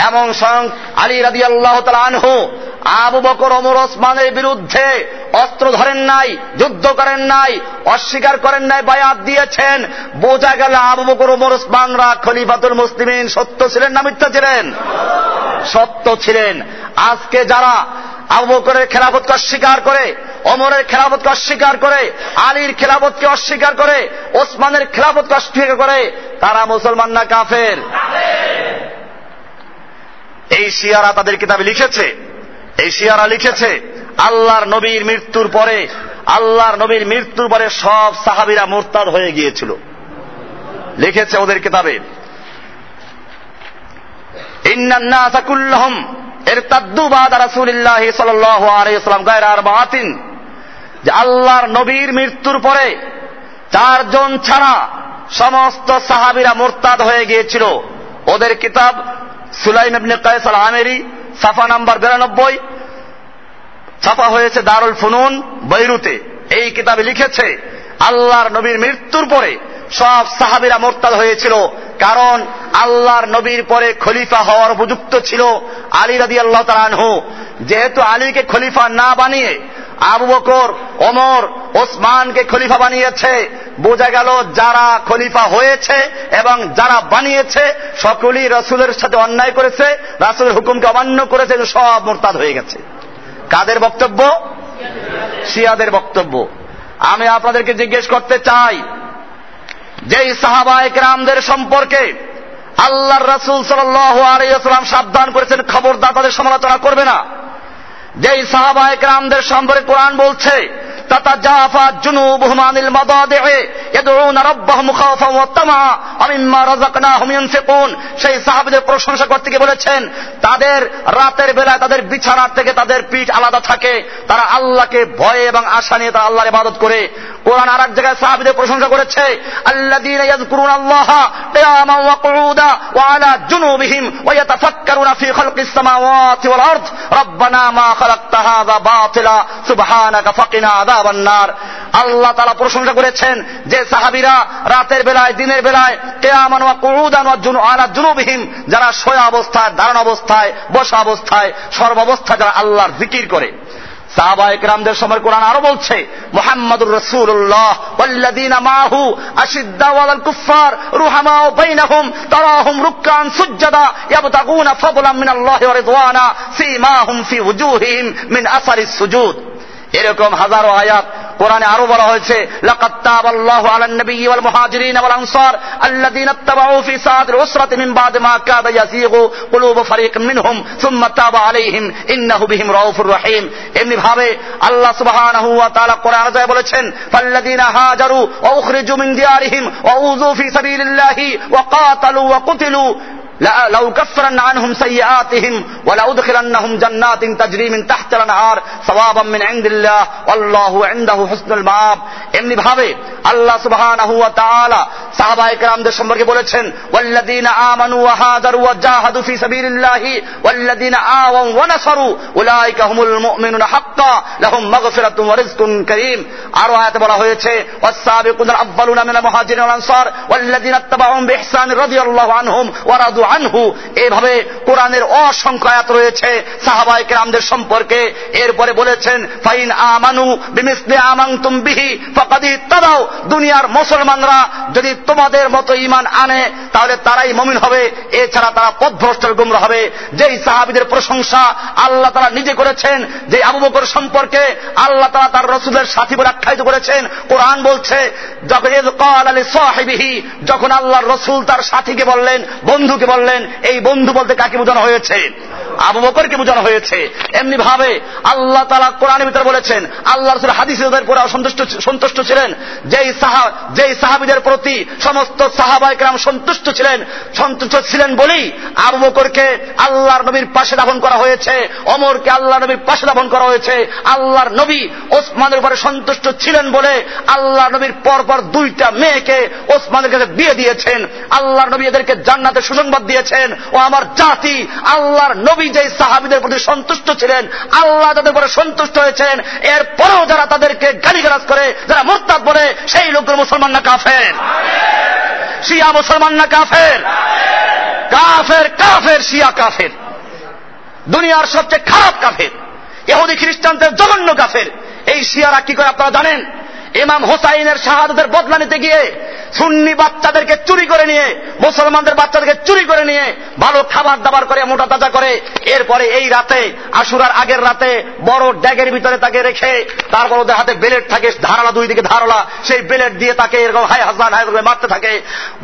এবং স্বয়ং আলী রাদি আল্লাহ আনহু, আবু বকর অমর ওসমানের বিরুদ্ধে অস্ত্র ধরেন নাই, যুদ্ধ করেন নাই, অস্বীকার করেন নাই, বায়াত দিয়েছেন। বোঝা গেল আবু বকর অমর ওসমানরা খলিফাতুল মুসলিমিন সত্য ছিলেন না মিথ্যা ছিলেন? সত্য ছিলেন। আজকে যারা আবু বকরের খেলাফতকে অস্বীকার করে অমরের খেলাফতকে অস্বীকার করে, আলীর খেলাফতকে অস্বীকার করে, ওসমানের খেলাফতকে অস্বীকার করে, তারা মুসলমান না কাফের? এই শিয়ারা তাদের কিতাবে লিখেছে। এই শিয়ারা লিখেছে, আল্লাহর নবীর মৃত্যুর পরে, আল্লাহর নবীর মৃত্যুর পরে সব সাহাবিরা মোরতাদ হয়ে গিয়েছিল। লিখেছে ওদের কিতাবে। আল্লাহর নবীর মৃত্যুর পরে চারজন ছাড়া সমস্ত সাহাবিরা মোরতাদ হয়ে গিয়েছিল। ওদের কিতাব Sulaim ibn Qays al Amiri সাফা নাম্বার বিরানব্বই, ছাপা হয়েছে দারুল ফুনুন, বৈরুতে। এই কিতাবে লিখেছে, আল্লাহর নবীর মৃত্যুর পরে সব সাহাবিরা মোরতাদ হয়েছিল, কারণ আল্লাহর নবীর পরে খলিফা হওয়ার উপযুক্ত ছিল আলী রাদি আল্লাহ তালানহু যেহেতু আলীকে খলিফা না বানিয়ে আবু বকর, ওমর ওসমানকে খলিফা বানিয়েছে। বোঝা গেল যারা খলিফা হয়েছে এবং যারা বানিয়েছে, সকলেই রসুলের সাথে অন্যায় করেছে, রাসুলের হুকুমকে অমান্য করেছে সব মোরতাদ হয়ে গেছে। কাদের বক্তব্য? শিয়াদের বক্তব্য। আমি আপনাদেরকে জিজ্ঞেস করতে চাই, যেই সাহাবায়ক রামদের সম্পর্কে আল্লাহর রসুল সাল্লাম সাবধান করেছেন, খবরদার তাদের সমালোচনা করবে না। যেই সাহাবায়ক রামদের সম্পর্কে কোরআন বলছে تتجافى جنوبهم عن المضاجع يدعون ربهم خوفا وطمعا ومما رزقناهم ينفقون সেই সাহাবীদের প্রশংসা করতে গিয়ে বলেছেন তাদের রাতের বেলায় তাদের বিছানার থেকে তাদের পিঠ আলাদা থাকে তারা আল্লাহকে ভয়ে এবং আশা নিয়ে তারা আল্লাহর ইবাদত করে কোরআন আর এক জায়গায় সাহাবীদের প্রশংসা করেছে আল্লাযীনা ইয়াযকুরুনা আল্লাহা কিয়ামান ওয়া কুউদা ওয়া আলা জুনুবিহিম ওয়া ইয়াতাফাক্কারুনা ফি খালকিস সামাওয়াতি ওয়াল আরদ রব্বানা মা খালাকতা হাযা বাতিলা সুবহানাকা ফাকিনা আযাবান্নার আল্লাহ তাআলা প্রশংসা করেছেন যে সাহাবীরা রাতের বেলায়, দিনের বেলায় কিয়ামান ওয়া কুউদান ওয়া জুনু, আলা জুনুবিহিম, যারা শোয়া অবস্থায়, দাঁড়ানো অবস্থায়, বসা অবস্থায় সর্বাবস্থায় যারা আল্লাহর জিকির করে। সাহাবা সময় কোরআন আরও বলছে, মোহাম্মদুর রসুল্লাহ ওয়াল্লাযীনা মাহু আশিদ্দাউ আলাল কুফফার রুহামাউ বাইনাহুম তারাহুম রুকআন সুজ্জাদা ইয়াবতাগুনা ফাদলাম মিনাল্লাহি ওয়া রিদওয়ানা ফীমাহুম ফি ওয়ুজুহিহিম মিন আসারিস সুজুদ। এরকম হাজারো আয়াত কোরআনে আরও বলা হয়েছে, লাকাদ তাবাল্লাহু আলান নবিয়্যি ওয়াল মুহাজিরিন ওয়াল আনসার আল্লাযীনা ইত্তাবাউ ফি সাআতিল উসরাতি মিন বাদ মা কাদা ইয়াসিগু কুলুবু ফারিকিন মিনহুম, সুম্মা তাবা আলাইহিম, ইন্নাহু বিহিম রাউফুর রহিম। এমনি ভাবে আল্লাহ সুবহানাহু ওয়া তাআলা কোরআন আয়াতে বলেছেন, ফাল্লাযীনা হাজারু ওয়া উখরিজু মিন দিয়ারিহিম ওয়া উযু ফি সাবিলিল্লাহি ওয়া কাতালু ওয়া কুতিলু। لو كفرن عنهم سيئاتهم ولأدخلنهم جنات تجري من تحت الأنهار ثوابا من عند الله والله عنده حسن المآب এমনি ভাবে আল্লাহ সুবহানাহু ওয়া তাআলা সাহাবায়ে কেরামদের সম্পর্কে বলেছেন ওয়াল্লাযীনা আমানু ওয়া হাজারু ওয়া জাহাদু ফি সাবিলিল্লাহি ওয়াল্লাযীনা আওয়াউ ওয়া নাসারু উলাইকা হুমুল মুমিনুনা হাক্কা লাহুম মাগফিরাতুন ওয়া রিজকুন কারীম আরো আয়াতে বলা হয়েছে ওয়াস-সাবিকুনাল আউয়ালুনা মিনাল মুহাজিরিন ওয়াল আনসার ওয়াল্লাযীনা ইত্তাবাউহুম বিইহসান রাদিয়াল্লাহু আনহুম ওয়া রাদু আনহু। এভাবে কোরআনের অসংখ্য আয়াত রয়েছে সাহাবায়ে কেরামদের সম্পর্কে। এরপরে বলেছেন, ফাইন আমানু বিমিসলি আমানতুম বিহি ফাকাদ ইত্তাবাউ। দুনিয়ার মুসলমানরা যদি তোমাদের মতো ঈমান আনে, তাহলে তারাই মুমিন হবে। এছাড়া তারা পথভ্রষ্টের গুমরা হবে। যেই সাহাবীদের প্রশংসা আল্লাহ তারা নিজে করেছেন যে আবু বকর সম্পর্কে আল্লাহ তারা তার রসুলের সাথী বলে আখ্যায়িত করেছেন, কোরআন বলছে, যখন ক্বাল যখন আল্লাহর রসুল তার সাথীকে বললেন, বন্ধুকে বললেন এই বন্ধু বলতে কাকে বোঝানো হয়েছে? আবু বকরকে বোঝানো হয়েছে। এমনি ভাবে আল্লাহ তালা কোরআনের ভিতরে বলেছেন, আল্লাহ রসুল হাদিসের পরে সন্তুষ্ট সন্তুষ্ট ছিলেন। যেই সাহা, যেই সাহাবিদের প্রতি সমস্ত সাহাবাইকরাম সন্তুষ্ট ছিলেন সন্তুষ্ট ছিলেন বলেই আবু বকরকে আল্লাহর নবীর পাশে দাফন করা হয়েছে, অমরকে আল্লাহ নবীর পাশে দাফন করা হয়েছে। আল্লাহর নবী ওসমানের উপরে সন্তুষ্ট ছিলেন বলে আল্লাহ নবীর পরপর দুইটা মেয়েকে ওসমানের কাছে বিয়ে দিয়েছেন। আল্লাহর নবী এদেরকে জান্নাতে সুসংবাদ দিয়েছেন ও আমার জাতি আল্লাহর নবী যে সাহাবিদের প্রতি সন্তুষ্ট ছিলেন আল্লাহ তাদের উপরে সন্তুষ্ট হয়েছেন এরপরেও যারা তাদেরকে গালিগালাজ করে যারা মোরতাদ বলে সেই লোকগুলো মুসলমান না কাফের? শিয়া মুসলমান না কাফের? কাফের কাফের শিয়া কাফের। দুনিয়ার সবচেয়ে খারাপ কাফের। এহুদি খ্রিস্টানদের জঘন্য কাফের। এই শিয়ারা কি করে আপনারা জানেন? ইমাম হোসাইনের শাহাদতের বদলা নিতে গিয়ে সুন্নি বাচ্চাদেরকে চুরি করে নিয়ে, মুসলমানদের বাচ্চাদেরকে চুরি করে নিয়ে ভালো খাবার দাবার করে, মোটা তাজা করে, এরপরে এই রাতে, আশুরার আগের রাতে বড় ড্যাগের ভিতরে তাকে রেখে তারপর ওদের হাতে বেলেট থাকে, ধারালা দুই দিকে ধারালা, সেই বেলেট দিয়ে তাকে এরকম হাই হাসান হাই করে মারতে থাকে।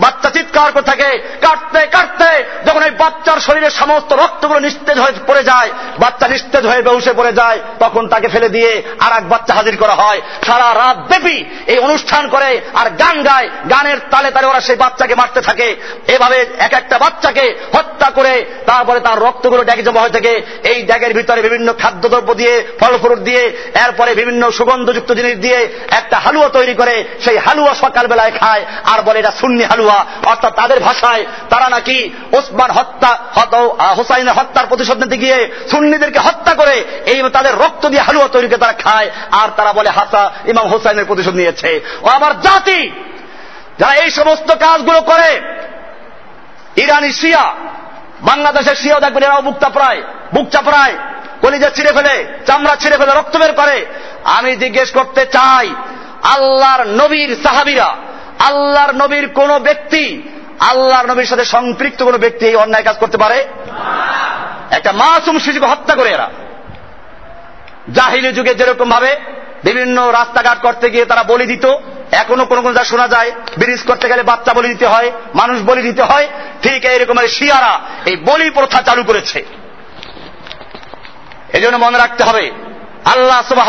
বাচ্চা চিৎকার করে থাকে কাটতে কাটতে যখন এই বাচ্চার শরীরের সমস্ত রক্তগুলো নিস্তেজ হয়ে পড়ে যায়, বাচ্চা নিস্তেজ হয়ে বেউসে পড়ে যায়, তখন তাকে ফেলে দিয়ে আর এক বাচ্চা হাজির করা হয়। সারা রাত ব্যাপী এই অনুষ্ঠান করে, আর গান গায় গানের তালে তালে ওরা সেই বাচ্চাকে মারতে থাকে। এভাবে এক একটা বাচ্চাকে হত্যা করে তারপরে তার রক্তগুলো ড্যাগে জমা হয়ে থাকে। এই ড্যাগের ভিতরে বিভিন্ন খাদ্যদ্রব্য দিয়ে ফল ফ্রুট দিয়ে, এরপরে বিভিন্ন সুগন্ধযুক্ত জিনিস দিয়ে একটা হালুয়া তৈরি করে। সেই হালুয়া সকালবেলায় খায় আর বলে এটা সুন্নি হালুয়া। অর্থাৎ তাদের ভাষায় তারা নাকি ওসমান হত্যা হোসাইনের হত্যার প্রতিশোধ নিতে গিয়ে সুন্নিদেরকে হত্যা করে, এই তাদের রক্ত দিয়ে হালুয়া তৈরি করে তারা খায়। আর তারা বলে, হাসা, ইমাম হোসাইনের প্রতিশোধ নিয়েছে। ও আবার জাতি যারা এই সমস্ত কাজগুলো করে, ইরানি শিয়া, বাংলাদেশের শিয়া দেখবেন এরাও বুক চাপড়ায় বুক চাপড়ায় কলিজা ছিঁড়ে ফেলে, চামড়া ছিঁড়ে ফেলে, রক্ত বের করে। আমি জিজ্ঞেস করতে চাই, আল্লাহর নবীর সাহাবিরা, আল্লাহর নবীর কোন ব্যক্তি, আল্লাহর নবীর সাথে সম্পৃক্ত কোন ব্যক্তি এই অন্যায় কাজ করতে পারে? একটা মাসুম শিশুকে হত্যা করে এরা। জাহিলি যুগে যেরকম ভাবে বিভিন্ন রাস্তাঘাট করতে গিয়ে তারা বলি দিত এখনও কোন কোন যা শোনা যায়, ব্রিজ করতে গেলে বাচ্চা বলি দিতে হয়, মানুষ বলি দিতে হয়, ঠিক এইরকম শিয়ারা এই বলি প্রথা চালু করেছে। এই জন্য মনে রাখতে হবে, আল্লাহ সুবাহ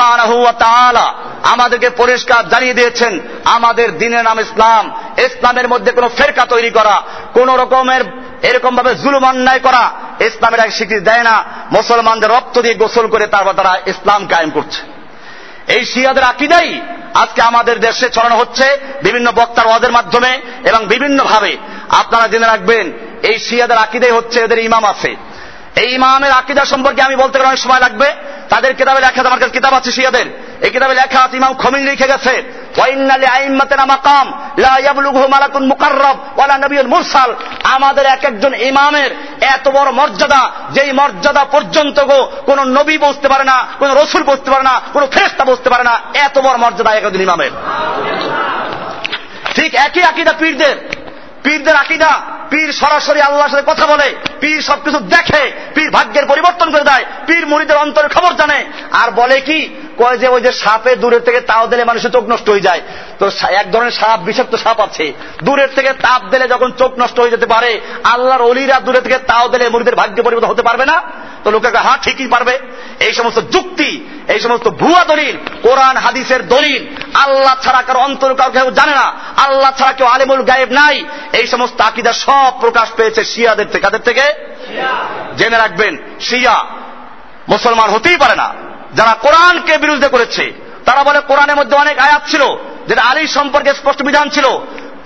আমাদেরকে পরিষ্কার জানিয়ে দিয়েছেন, আমাদের দিনের নাম ইসলাম, ইসলামের মধ্যে কোনো ফেরকা তৈরি করা, কোন রকমের এরকম ভাবে জুলুম অন্যায় করা, ইসলামের এক স্বীকৃতি দেয় না, মুসলমানদের রক্ত দিয়ে গোসল করে তারপর তারা ইসলাম কায়েম করছে। এই শিয়াদের আকিদাই আজকে আমাদের দেশে ছড়ানো হচ্ছে বিভিন্ন বক্তার ওয়াদের মাধ্যমে এবং বিভিন্ন ভাবে আপনারা জেনে রাখবেন, এই শিয়াদের আকিদাই হচ্ছে এদের ইমাম আছে। এই ইমামের আকিদা সম্পর্কে আমি বলতে গেলে অনেক সময় লাগবে। তাদের কিতাবে লেখা আমার কাছে কিতাব আছে শিয়াদের। এই কিতাবে লেখা আছে, ইমাম খমিন লিখে গেছে আমাদের এক একজন ইমামের এত বড় মর্যাদা, যেই মর্যাদা পর্যন্ত গো কোন নবী বসতে পারে না, কোন রসুল বসতে পারে না, কোন ফেরেস্তা বসতে পারে না, এত বড় মর্যাদা এক একজন ইমামের। ঠিক একই আকিদা পীরদের। পীরদের আকিদা, পীর সরাসরি আল্লাহর সাথে কথা বলে, পীর সবকিছু দেখে, পীর ভাগ্যের পরিবর্তন করে দেয়, পীর মুড়িদের অন্তরের খবর জানে, আর বলে কি কয় যে ওই যে সাপে দূরের থেকে তাও দিলে মানুষের চোখ নষ্ট হয়ে যায়। তো এক ধরনের সাপ বিষাক্ত সাপ আছে। দূরের থেকে তাপ দিলে যখন চোখ নষ্ট হয়ে যেতে পারে আল্লাহর অলিরা দূরে থেকে তাও দিলে মুড়িদের ভাগ্য পরিবর্তন হতে পারবে না। তো লোকে কয়, হ্যাঁ ঠিকই পারবে। এই সমস্ত যুক্তি এই সমস্ত ভুয়া দলিল কোরআন হাদিসের দলিল আল্লাহ ছাড়া কারও অন্তর কাউ কেউ জানে না। আল্লাহ ছাড়া কেউ আলেমুল গায়েব নাই। এই সমস্ত আকিদা সব প্রকাশ পেয়েছে শিয়াদের থেকে। কাদের থেকে? জেনে রাখবেন শিয়া মুসলমান হতেই পারে না। যারা কোরআনকে বিরুদ্ধে করেছে, তারা বলে কোরআনের মধ্যে অনেক আয়াত ছিল, যেটা আলীর সম্পর্কে স্পষ্ট বিধান ছিল।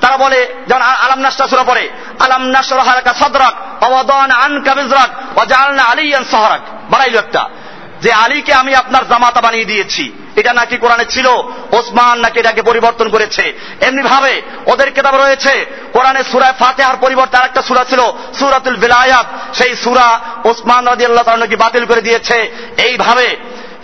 তারা বলে, যেমন আলাম নাসরা সুরা পরে আলাম নাসরা হারাকা সদরাক অবদান আন কাবিজরাক অজালনা আলিয়ান সহরাক। বাড়াইল একটা, যে আলীকে আমি আপনার জামাতা বানিয়ে দিয়েছি। এটা নাকি কোরআনে ছিল? ওসমান নাকি এটাকে পরিবর্তন করেছে? এমনি ভাবে ওদের কেতাব রয়েছে, কোরআনে সুরায় ফাতেহার পরিবর্তে আরেকটা সুরা ছিল, সুরাতুল বিলায়াত। সেই সুরা ওসমান রাজি আল্লাহ নাকি বাতিল করে দিয়েছে। এইভাবে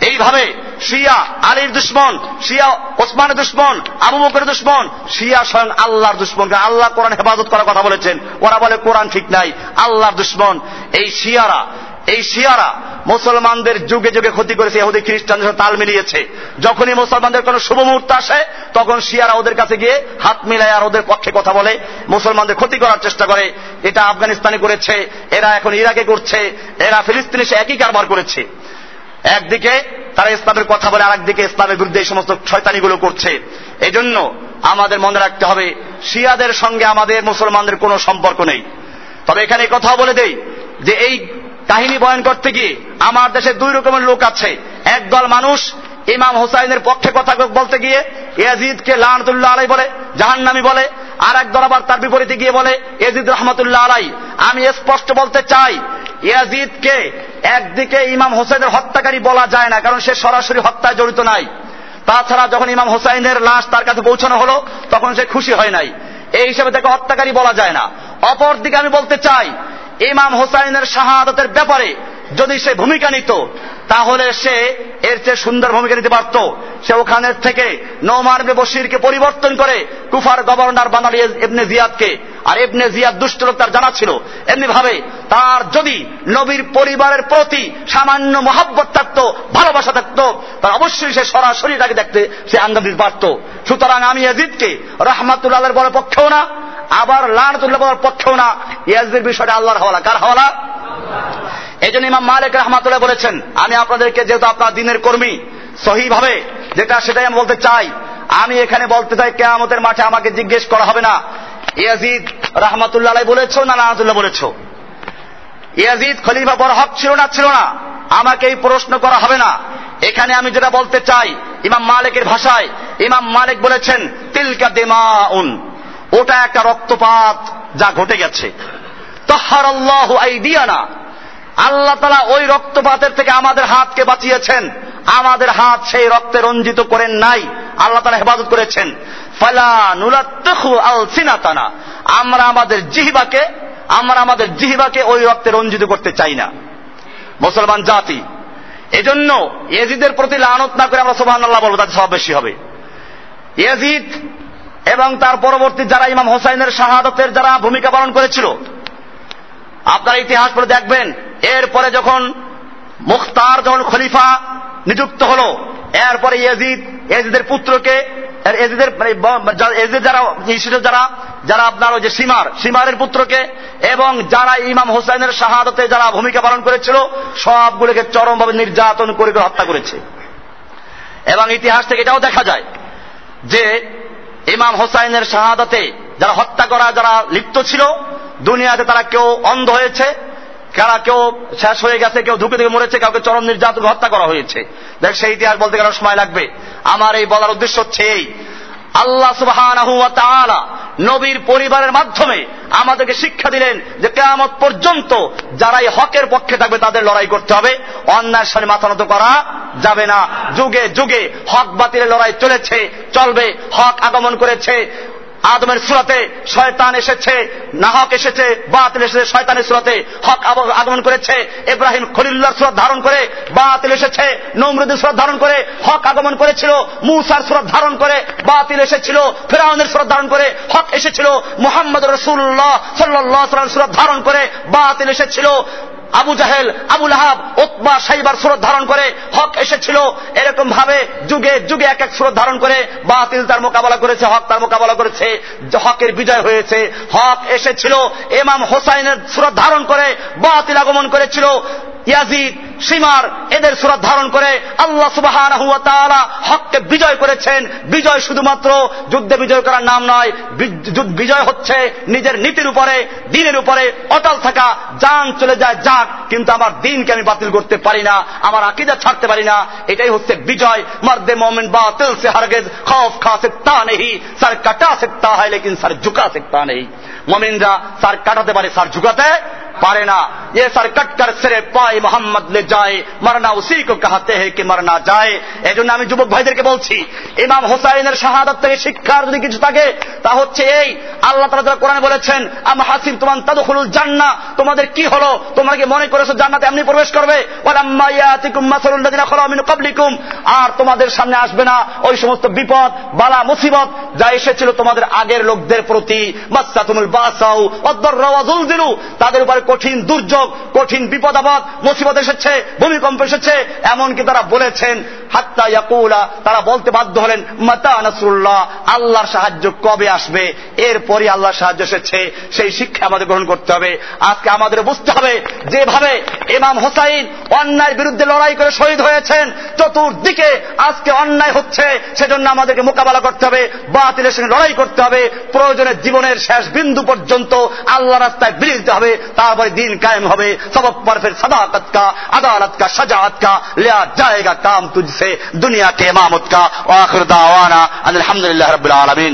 এইভাবে শিয়া আলীর দুশ্মন, শিয়া ওসমানের দুশ্মন, আবু বকরের দুশ্মন, শিয়া স্বয়ং আল্লাহর দুশ্মন। আল্লাহ কোরআন হেফাজত করার কথা বলেছেন। ওরা বলে কোরআন ঠিক নাই, আল্লাহর দুশ্মন। এই শিয়ারা এই শিয়ারা মুসলমানদের যুগে যুগে ক্ষতি করেছে, ইহুদি খ্রিস্টানদের তাল মিলিয়েছে। যখনই মুসলমানদের কোনো শুভ মুহূর্ত আসে, তখন শিয়ারা ওদের কাছে গিয়ে হাত মিলায় আর ওদের পক্ষে কথা বলে, মুসলমানদের ক্ষতি করার চেষ্টা করে। এটা আফগানিস্তানে করেছে, এরা এখন ইরাকে করছে, এরা ফিলিস্তিনে একই কারবার করেছে। একদিকে তারা ইসলামের কথা বলে, আরেকদিকে ইসলামের বিরুদ্ধে এই সমস্ত শয়তানিগুলো করছে। এই জন্য আমাদের মনে রাখতে হবে, শিয়াদের সঙ্গে আমাদের মুসলমানদের কোনো সম্পর্ক নেই। তবে এখানে কথাও বলে দেই যে এই কাহিনী বয়ন করতে গিয়ে আমার দেশে দুই রকমের লোক আছে। একদল মানুষ ইমাম হুসাইনের পক্ষে কথা বলতে গিয়ে ইয়াজিদকে লানতুল্লাহ আলাই বলে, জাহান্নামি বলে আর একদল আবার তার বিপরীতে গিয়ে বলে এজিদ রহমতুল্লাহ আলাই, আমি স্পষ্ট বলতে চাই, ইয়াজিদকে একদিকে ইমাম হোসেনের হত্যাকারী বলা যায় না, কারণ সে সরাসরি হত্যায় জড়িত নাই। তাছাড়া যখন ইমাম হোসাইনের লাশ তার কাছে পৌঁছানো হলো, তখন সে খুশি হয় নাই। এই হিসেবে তাকে হত্যাকারী বলা যায় না। অপরদিকে আমি বলতে চাই, ইমাম হোসাইনের শাহাদতের ব্যাপারে যদি সে ভূমিকা নিত তাহলে সে এর চেয়ে সুন্দর ভূমিকা নিতে পারত। সে ওখানের থেকে নৌমান বশিরকে পরিবর্তন করে কুফার গভর্নর বানালি ইবনে জিয়াদকে। আর ইবনে জিয়াদ দুষ্ট তার জানা ছিল। এমনি ভাবে তার যদি নবীর পরিবারের প্রতি সামান্য মহাব্বত থাকতো, ভালোবাসা থাকতো তার অবশ্যই সে সরাসরি তাকে দেখতে সে আঙ্গাম দিতে পারত। সুতরাং আমি ইয়াজিদকে রহমাতুল্লাহ বড় পক্ষেও না, আবার লানতুল্লাহ বলার পক্ষেও না। ইয়াজিদের বিষয়টা আল্লাহর হওয়ালা। কার হওয়ালা? এই জন্য ইমাম মালিক রহমাতুল্লাহ বলেছেন, আমি আপনাদেরকে যেহেতু আপনার দিনের কর্মী সহি ভাবে যেটা সেটাই আমি বলতে চাই, আমি এখানে বলতে চাই, কেয়ামতের মাঠে আমাকে জিজ্ঞেস করা হবে না। ইয়াজিদ রহমাতুল্লাহ বলেছ না লাহাতুল্লাহ বলেছ? ইয়াজিদ খলিফা বড় হক ছিল না ছিল না। আমাকে এই প্রশ্ন করা হবে না। এখানে আমি যেটা বলতে চাই, ইমাম মালিকের ভাষায়, ইমাম মালিক বলেছেন, তিলকা দেমাউন, ওটা একটা রক্তপাত যা ঘটে গেছে। তহারাল্লাহু আইদিয়ানা আল্লাহ তালা ওই রক্তপাতের থেকে আমাদের হাতকে বাঁচিয়েছেন। আমাদের হাত সেই রক্তে রঞ্জিত করেন নাই। আল্লাহ তালা হেফাজত করেছেন। ফালা নুলাত্তখু আল সিনাতানা আমরা আমাদের জিহিবাকে, আমরা আমাদের জিহিবাকে ওই রক্তে রঞ্জিত করতে চাই না। মুসলমান জাতি, এজন্য ইয়েজিদের প্রতি লানত না করে আমরা সোহান আল্লাহ বলব তাদের সব বেশি হবে। ইয়েজিদ এবং তার পরবর্তী যারা ইমাম হোসাইনের শাহাদতের যারা ভূমিকা পালন করেছিল, আপনারা ইতিহাস পড়ে দেখবেন এরপরে যখন মুখতার যখন খলিফা নিযুক্ত হলো, এরপরে ইয়েজিদ এজিদের পুত্রকে এজিদের এজিদ যারা যারা যারা আপনার ওই যে সীমার, সীমারের পুত্রকে, এবং যারা ইমাম হোসাইনের শাহাদতে যারা ভূমিকা পালন করেছিল, সবগুলোকে চরমভাবে নির্যাতন করে হত্যা করেছে। এবং ইতিহাস থেকে এটাও দেখা যায় যে ইমাম হোসাইনের শাহাদতে যারা হত্যা করা, যারা লিপ্ত ছিল, দুনিয়াতে তারা কেউ অন্ধ হয়েছে কারা কেউ শেষ হয়ে গেছে, কেউ ধুকে ধুকে মরেছে, কাউকে চরম নির্যাতন হত্যা করা হয়েছে। দেখ, সেই ইতিহাস বলতে গেলে সময় লাগবে। আমার এই বলার উদ্দেশ্য হচ্ছে এই। আল্লাহ সুবাহ নবীর পরিবারের মাধ্যমে আমাদেরকে শিক্ষা দিলেন যে কেয়ামত পর্যন্ত যারা এই হকের পক্ষে থাকবে তাদের লড়াই করতে হবে। অন্যায়ের সামনে মাথা নত করা যাবে না। যুগে যুগে হক বাতিলের লড়াই চলেছে, চলবে। হক আগমন করেছে। আদমের সুরাতে শয়তান এসেছে, নাহক এসেছে, বাতিল এসেছে শয়তানের সুরাতে। হক আগমন করেছে, ইব্রাহিম খলিল্লার সুরত ধারণ করে, বাতিল এসেছে, নমরুদের সুরত ধারণ করে, হক আগমন করেছিল, মুসার সুরত ধারণ করে, বাতিল এসেছিল, ফেরাউনের সুরত ধারণ করে, হক এসেছিল, মোহাম্মদ রসুল্লাহ সাল্লাহ সুরত ধারণ করে, বাতিল এসেছিল। আবু জাহেল আবুল আহাব ওতবা সাইবার সুরত ধারণ করে হক এসেছিল। এরকম ভাবে যুগে যুগে এক এক সুরত ধারণ করে বাতিল তার মোকাবেলা করেছে, হক তার মোকাবেলা করেছে হকের বিজয় হয়েছে। হক এসেছিল এমাম হোসাইনের সুরত ধারণ করে, বাতিল আগমন করেছিল। ইয়াজিদ সীমার এদের সুরাত ধারণ করে আল্লাহ সুবাহ হককে বিজয় করেছেন। বিজয় শুধুমাত্র যুদ্ধে বিজয় করার নাম নয়। বিজয় হচ্ছে নিজের নীতির উপরে, দিনের উপরে অটল থাকা, যান চলে যায়, যাক, কিন্তু আমার দিনকে আমি বাতিল করতে পারি না, আমার আকিদা ছাড়তে পারি না। এটাই হচ্ছে বিজয়। মার্দে মোমেন্ট বাতিল সে হারগেজ, খফ খা সেকতা নেই স্যার কাটা সেকতা হয়, লেকিন স্যার ঝুকা সেকতা নেই মোমিনরা স্যার কাটাতে পারে স্যার ঝুকাতে পারে না ये सर कट कर सिरे पाए मोहम्मद ले जाए मरना उसी को कहते हैं कि मरना যায় এজন্য আমি যুবক ভাইদেরকে বলছি ইমাম হোসাইনের শাহাদাত থেকে শিক্ষার যদি কিছু থাকে তা হচ্ছে এই আল্লাহ তালা কোরআনে বলেছেন আম হাসিন তোমান তাদখুলুল জান্নাহ তোমাদের কি হলো তোমরা কি মনে করেছো জান্নাতে এমনি প্রবেশ করবে ওয়ালাম্মা ইয়াতিকুম মাসালুল লাযিনা খালা মিন ক্বাবলিকুম আর তোমাদের সামনে আসবে না ওই সমস্ত বিপদ বালা মুসিবত যা এসেছিল তোমাদের আগের লোকদের প্রতি মাসাতুমুল বাসাউ অদ্দররা ওয়াজুলজিলু তাদের উপরে কঠিন দুর্যোগ, কঠিন বিপদ, আপদ মুসিবত এসেছে, ভূমিকম্প এসেছে, এমনকি তারা বলেছেন, হাত্তা ইয়াকুলা, তারা বলতে বাধ্য হলেন, মাতা নাসরুল্লাহ, আল্লাহর সাহায্য কবে আসবে? এরপরই আল্লাহর সাহায্য এসেছে, সেই শিক্ষা আমাদের গ্রহণ করতে হবে। আজকে আমাদের বুঝতে হবে, যেভাবে ইমাম হোসাইন অন্যায়ের বিরুদ্ধে লড়াই করে শহীদ হয়েছেন, চতুর্দিকে আজকে অন্যায় হচ্ছে, সেজন্য আমাদেরকে মোকাবেলা করতে হবে, বাতিলের সঙ্গে লড়াই করতে হবে, প্রয়োজনে জীবনের শেষ বিন্দু পর্যন্ত আল্লাহ রাস্তায় বিলিয়ে দিতে হবে পরে দিন কায়েম হবে। সবক পর ফের সদাকত কা, আদালত কা সজাত কা, লিয়া জায়েগা কাম তুঝসে দুনিয়া কে। ইমামত কা আখির দাওয়ানা আলহামদুলিল্লাহ রবিল আলমিন।